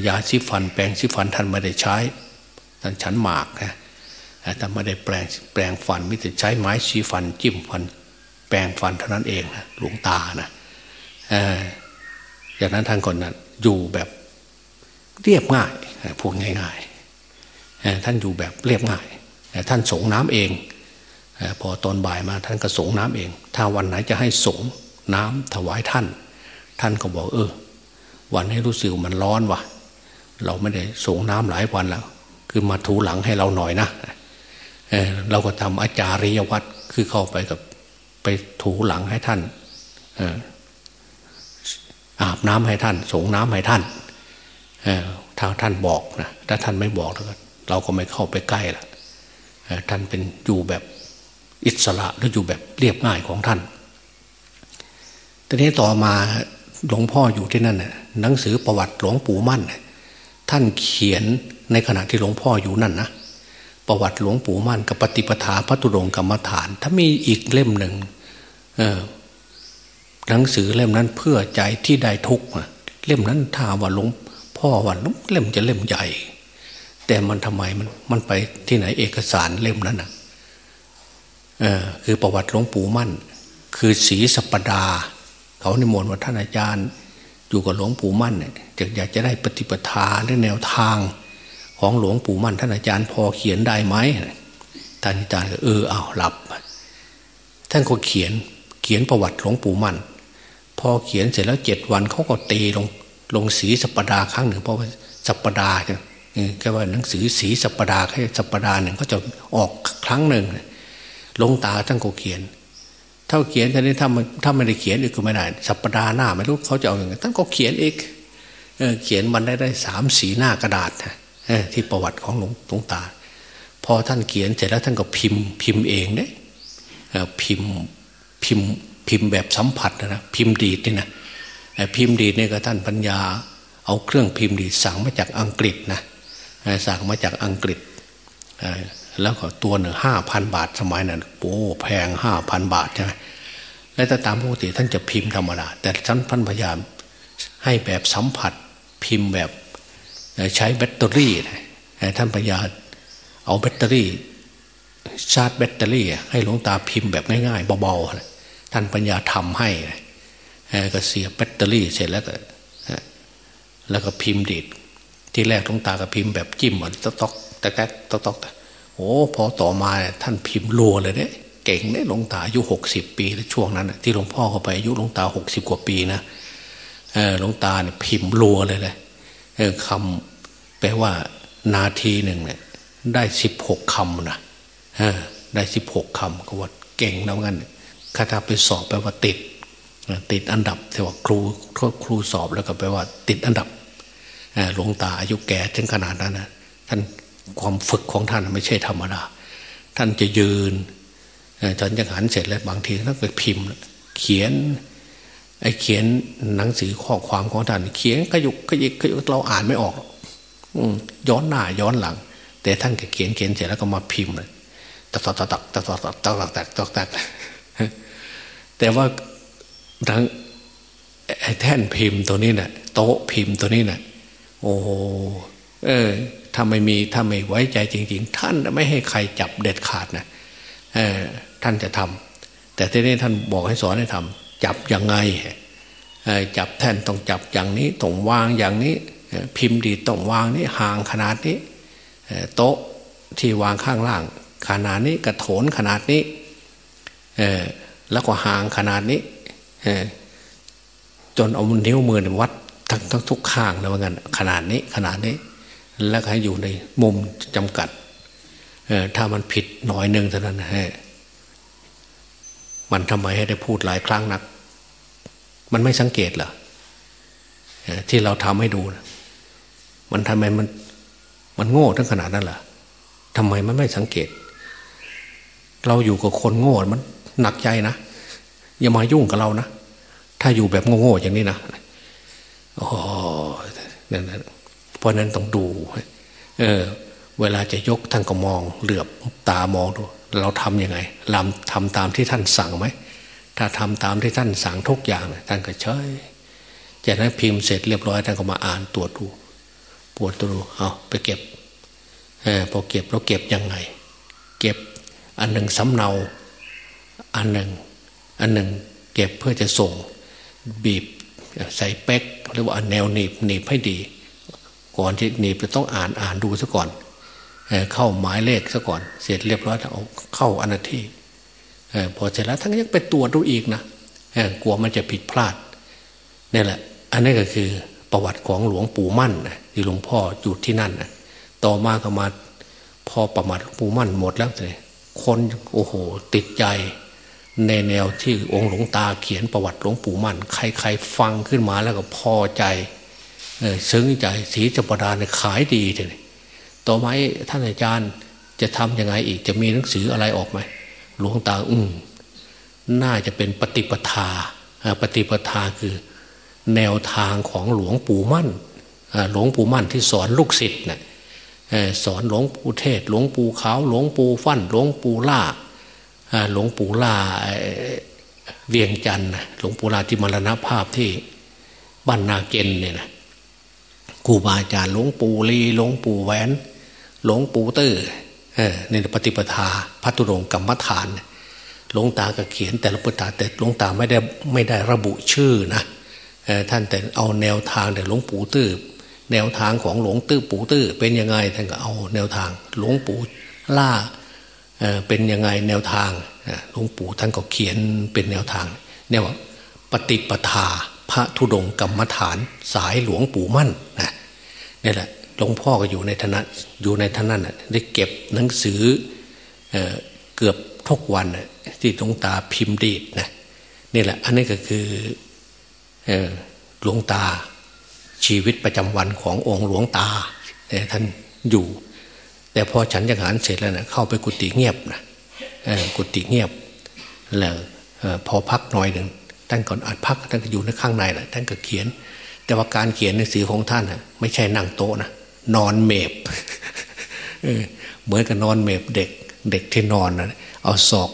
ยาซีฟันแปลงซีฟันท่านไม่ได้ใช้ท่านฉันหมากนะ ท่าไม่ได้แปลงแปลงฟันมิแต่ใช้ไม้ซีฟัน จิ้มฟัน แปลงฟันเท่านั้นเองนะหลวงตานะอย่างนั้นท่านก่อนนั้นอยู่แบบเรียบง่ายพูดง่ายๆท่านอยู่แบบเรียบง่าย ท่านสงน้ำเองพอตอนบ่ายมาท่านก็สงน้ำเอง ถ้าวันไหนจะให้สงน้ำถวายท่าน ท่านก็บอกเออ วันให้รู้สึกมันร้อนวะเราไม่ได้สงน้ำหลายวันแล้วคือมาถูหลังให้เราหน่อยนะ เราก็ทำอาจาริยวัตรคือเข้าไปกับไปถูหลังให้ท่านอาบน้ำให้ท่าน สงน้ำให้ท่านถ้าท่านบอกนะถ้าท่านไม่บอกแล้วเราก็ไม่เข้าไปใกล้ละท่านเป็นอยู่แบบอิสระหรืออยู่แบบเรียบง่ายของท่านทีนี้ต่อมาหลวงพ่ออยู่ที่นั่นน่ะหนังสือประวัติหลวงปู่มั่น ท่านเขียนในขณะที่หลวงพ่ออยู่นั่นนะ ประวัติหลวงปู่มั่นกับปฏิปทาพระตุรงกรรมฐาน ถ้ามีอีกเล่มหนึ่งหนังสือเล่มนั้นเพื่อใจที่ได้ทุกเล่มนั้นถ้าว่าหลวงพ่อว่าเล่มจะเล่มใหญ่ แต่มันทำไมมันมันไปที่ไหนเอกสารเล่มนั้นนะเออคือประวัติหลวงปู่มั่น คือศีสปดา เขาในมนว่าท่านอาจารย์ อยู่กับหลวงปู่มั่นเนี่ยอยากจะได้ปฏิปทาและแนวทาง ของหลวงปู่มั่นท่านอาจารย์พอเขียนได้ไหมท่านอาจารย์ก็เออเอาหลับ ท่านก็เขียนเขียนประวัติหลวงปู่มั่นพอเขียนเสร็จแล้วเจ็ดวันเขาก็ตีลงลงสีสัปดาครั้งหนึ่งเพราะว่าสัปดาเนี่ยแค่ว่าหนังสือสีสัปดาห์แค่สัปดาหนึ่งก็จะออกครั้งหนึ่งลงตาท่านก็เขียนถ้าเขียนแต่นี้ถ้ามันถ้าไม่ได้เขียนอีกก็ไม่ได้สัปดาหน้าไม่รู้เขาจะเอาอย่างไงท่านก็เขียนอีกเเขียนมันได้ได้สามสีหน้ากระดาษ ที่ประวัติของหลวงงตา พอท่านเขียนเสร็จแล้วท่านก็พิมพ์พิมพ์เองเนี่ยพิมพ์พิมพ์พิมพ์แบบสัมผัสนะพิมพ์ดีดนี่นะพิมพ์ดีดเนี่ยก็ท่านปัญญา เอาเครื่องพิมพ์ดีดสั่งมาจากอังกฤษนะสั่งมาจากอังกฤษแล้วก็ตัวหนึ่งห้าพันบาทสมัยนั้นโอ้แพงห้าพันบาทใช่ไหมและถ้าตามปกติท่านจะพิมพ์ธรรมดาแต่ท่านพันพยายามให้แบบสัมผัสพิมพ์แบบ ใช้แบตเตอรี่ท่านพยายาเอาแบตเตอรี่ ชาร์จแบตเตอรี่ ให้หลวงตาพิมพ์แบบง่ายๆเบาๆท่านปัญญาทำให้ก็เสียบแบตเตอรี่เสร็จแล้วก็แล้วก็พิมพ์ดีดที่แรกหลวงตาก็พิมพ์แบบจิ้มเหมือนต๊อกตะแกต๊อกต๊อกโอ้พอต่อมาท่านพิมพ์รัวเลยเนี่ยเก่งเนี่ยหลวงตาอายุหกสิบปีช่วงนั้นที่หลวงพ่อเข้าไปอายุหลวงตาหกสิบกว่าปีนะหลวงตาเนี่ยพิมพ์รัวเลยเลย คำแปลว่านาทีหนึ่งเนี่ย ได้สิบหกคำนะได้สิบหกคำก็ว่าเก่งแล้วงั้นถ้าไปสอบแปลว่าติด ติดอันดับแต่ว่าครูครูสอบแล้วก็แปลว่า ติดอันดับหลวงตาอายุแก่ถึงขนาดนั้นนะท่านความฝึกของท่านไม่ใช่ธรรมดาท่านจะยืนจนจะหันเสร็จแล้วบางทีท่านไปพิมพ์ เขียน ไอ้เขียนหนังสือข้อความของท่าน เขียนขยุกขยิกขยุกเราอ่านไม่ออกย้อนหน้าย้อนหลัง แต่ท่านก็เขียนเขียนเสร็จแล้วก็มาพิมพ์เลยตักตักตักตักตักตักตักตักตักตักตักแต่ว่าทั้งแท่นพิมพ์ตัวนี้นะ่ะโต๊ะพิมพ์ตัวนี้นะ่ะโอ้เออถ้าไม่มีถ้าไม่ไว้ใจจริง ๆ ท่านไม่ให้ใครจับเด็ดขาดนะเออท่านจะทำแต่ที่นี้ท่านบอกให้สอนให้ทำ จับยังไงจับแท่นต้องจับอย่างนี้ต้องวางอย่างนี้ พิมพ์ดีต้องวางนี้ห่างขนาดนี้โต๊ะที่วางข้างล่าง ขนาดนี้กระโถนขนาดนี้แล้วก็ห่างขนาดนี้จนเอานิ้วมือวัดทั้งทั้งทุกข้างแล้วว่างั้นขนาดนี้ขนาดนี้ แล้วให้อยู่ในมุมจำกัดถ้ามันผิดหน่อยหนึ่งเท่านั้นฮะ มันทำไมให้ได้พูดหลายครั้งนัก มันไม่สังเกตเหรอที่เราทำให้ดูนะมันทำไมมัน มันโง่ทั้งขนาดนั้นเหรอทำไมมันไม่สังเกต เราอยู่กับคนโง่มันหนักใจนะอย่ามายุ่งกับเรานะถ้าอยู่แบบโง่ๆอย่างนี้นะโอ้นั่นเพราะนั้นต้องดู เออ เวลาจะยกท่านก็มองเหลือบตามองดู เราทำยังไงลำทำตามที่ท่านสั่งไหม ถ้าทำตามที่ท่านสั่งทุกอย่างท่านก็เฉยจากนั้นพิมพ์เสร็จเรียบร้อยท่านก็มาอ่านตรวจดูปวดดูเอาไปเก็บอพอเก็บเราเก็บยังไง เก็บอันหนึ่งสำเนา อันหนึ่ง อันหนึ่ง เก็บเพื่อจะส่งบีบใส่เป๊กหรือว่าแนวหนีบหนีบให้ดี ก่อนที่หนีบจะต้องอ่านอ่านดูซะก่อน เข้าหมายเลขซะก่อน เสร็จเรียบร้อยแล้วเอาเข้าอนาที่พอเสร็จแล้วทั้งยังไปตรวจดูอีกนะกลัวมันจะผิดพลาดนี่แหละ อันนี้ก็คือประวัติของหลวงปู่มั่นที่หลวงพ่ออยู่ที่นั่นนะต่อมาก็มาพอประมาทปู่มั่นหมดแล้วเลยคนโอ้โหติดใจ ในแนวที่องค์หลวงตาเขียนประวัติหลวงปู่มั่น ใครๆฟังขึ้นมาแล้วก็พอใจซึ้งใจสีจัปดาเนี่ยขายดีเลย ต่อมท่านอาจารย์จะทำยังไงอีกจะมีหนังสืออะไรออกไหมหลวงตาอืมน่าจะเป็นปฏิปทาปฏิปทาคือแนวทางของหลวงปู่มั่นหลวงปู่มั่นที่สอนลูกศิษย์นะสอนหลวงปู่เทศ หลวงปู่ขาว หลวงปู่ฟั่น หลวงปู่ล่าหลวงปู่ล่าเวียงจันทร์หลวงปู่ล่าที่มรณภาพที่บ้านนาเกนเนี่ยนะครูบาอาจารย์หลวงปู่ลีหลวงปู่แหวน หลวงปู่ตื้อในปฏิปทาพัตุรงกรรมฐาน หลวงตาก็เขียนแต่ละปตาแต่หลวงตาไม่ได้ไม่ได้ระบุชื่อนะท่านแต่เอาแนวทางแต่หลวงปู่ตื้อแนวทางของหลวงตื้อปู่ตื้อเป็นยังไงท่านก็เอาแนวทางหลวงปู่ล่าเป็นยังไงแนวทางหลวงปู่ท่านก็เขียนเป็นแนวทางเนี่ยว่าปฏิปทาพระธุดงกรรมฐานสายหลวงปู่มั่นนะนี่แหละ หลวงพ่อก็อยู่ในทนะอยู่ในท่านั้นได้เก็บหนังสือเอเกือบทุกวันที่หลวงตาพิมพ์ดีดนะนี่แหละ อันนี้ก็คือหลวงตาชีวิตประจำวันขององค์หลวงตาแต่ท่านอยู่ แต่พอฉันจังหารเสร็จแล้วนะเข้าไปกุฏิเงียบนะกุฏิเงียบแล้วพอพักหน่อยหนึ่งท่านก่อนอัดพักท่านก็อยู่ในข้างในแหละท่านก็เขียน แต่ว่าการเขียนหนังสือของท่านนะไม่ใช่นั่งโต๊ะนะ นอนเมบเหมือนกับนอนเมบเด็กเด็กที่นอนนะเอาศอก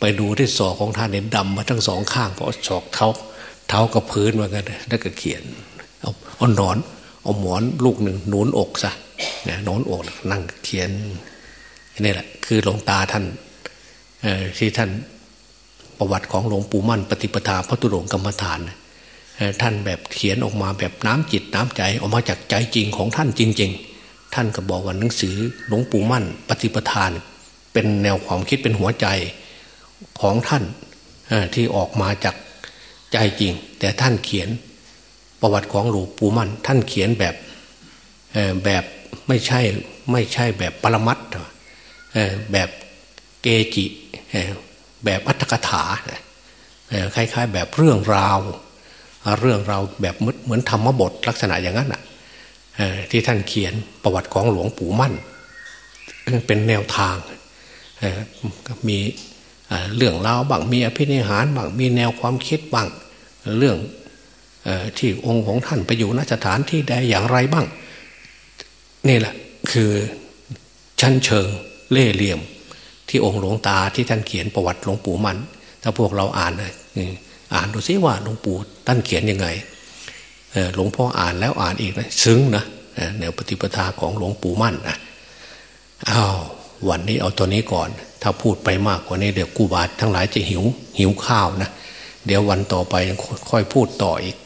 ไปดูที่ศอกของท่านเนี่ยดำมาทั้งสองข้างเพราะศอกเท้าเท้ากับพื้นมากันแล้วก็เขียนเอาเอานอนเอาหมอนลูกหนึ่งหนุนอกซะนี่ยนอนอกนั่งเขียนนี่แหละ คือหลวงตาท่านที่ท่านประวัติของหลวงปู่มั่นปฏิปทาพระตุรงกรรมฐาน ท่านแบบเขียนออกมาแบบน้ำจิตน้ำใจออกมาจากใจจริงของท่านจริง ๆ ท่านก็บอกว่าหนังสือหลวงปู่มั่น ปฏิปทาน เป็นแนวความคิดเป็นหัวใจของท่านที่ออกมาจากใจจริง แต่ท่านเขียนประวัติของหลวงปู่มั่น ท่านเขียนแบบแบบไม่ใช่ไม่ใช่แบบปรมัตแบบเกจิแบบอัตถกถาคล้าย ๆ แบบเรื่องราว เรื่องราวแบบเหมือนธรรมบทลักษณะอย่างนั้นอะที่ท่านเขียนประวัติของหลวงปู่มั่น เป็นแนวทางมีเรื่องราวบางมีอภินิหารบางมีแนวความคิดบางเรื่องที่องค์ของท่านไปอยู่นสถานที่ใดอย่างไรบ้าง นี่แหละคือชั้นเชิงเล่เหลี่ยม ที่องค์หลวงตาที่ท่านเขียนประวัติหลวงปู่มันถ้าพวกเราอ่าน อ่านดูซิว่าหลวงปู่ท่านเขียนยังไงหลวงพ่ออ่านแล้วอ่านอีกนะซึ้งนะแนวปฏิปทาของหลวงปู่มั่นนะอ้าววันนี้เอาตัวนี้ก่อน ถ้าพูดไปมากกว่านี้เดี๋ยวกูบาทั้งหลายจะหิวหิวข้าวนะเดี๋ยววันต่อไปค่อยพูดต่ออีก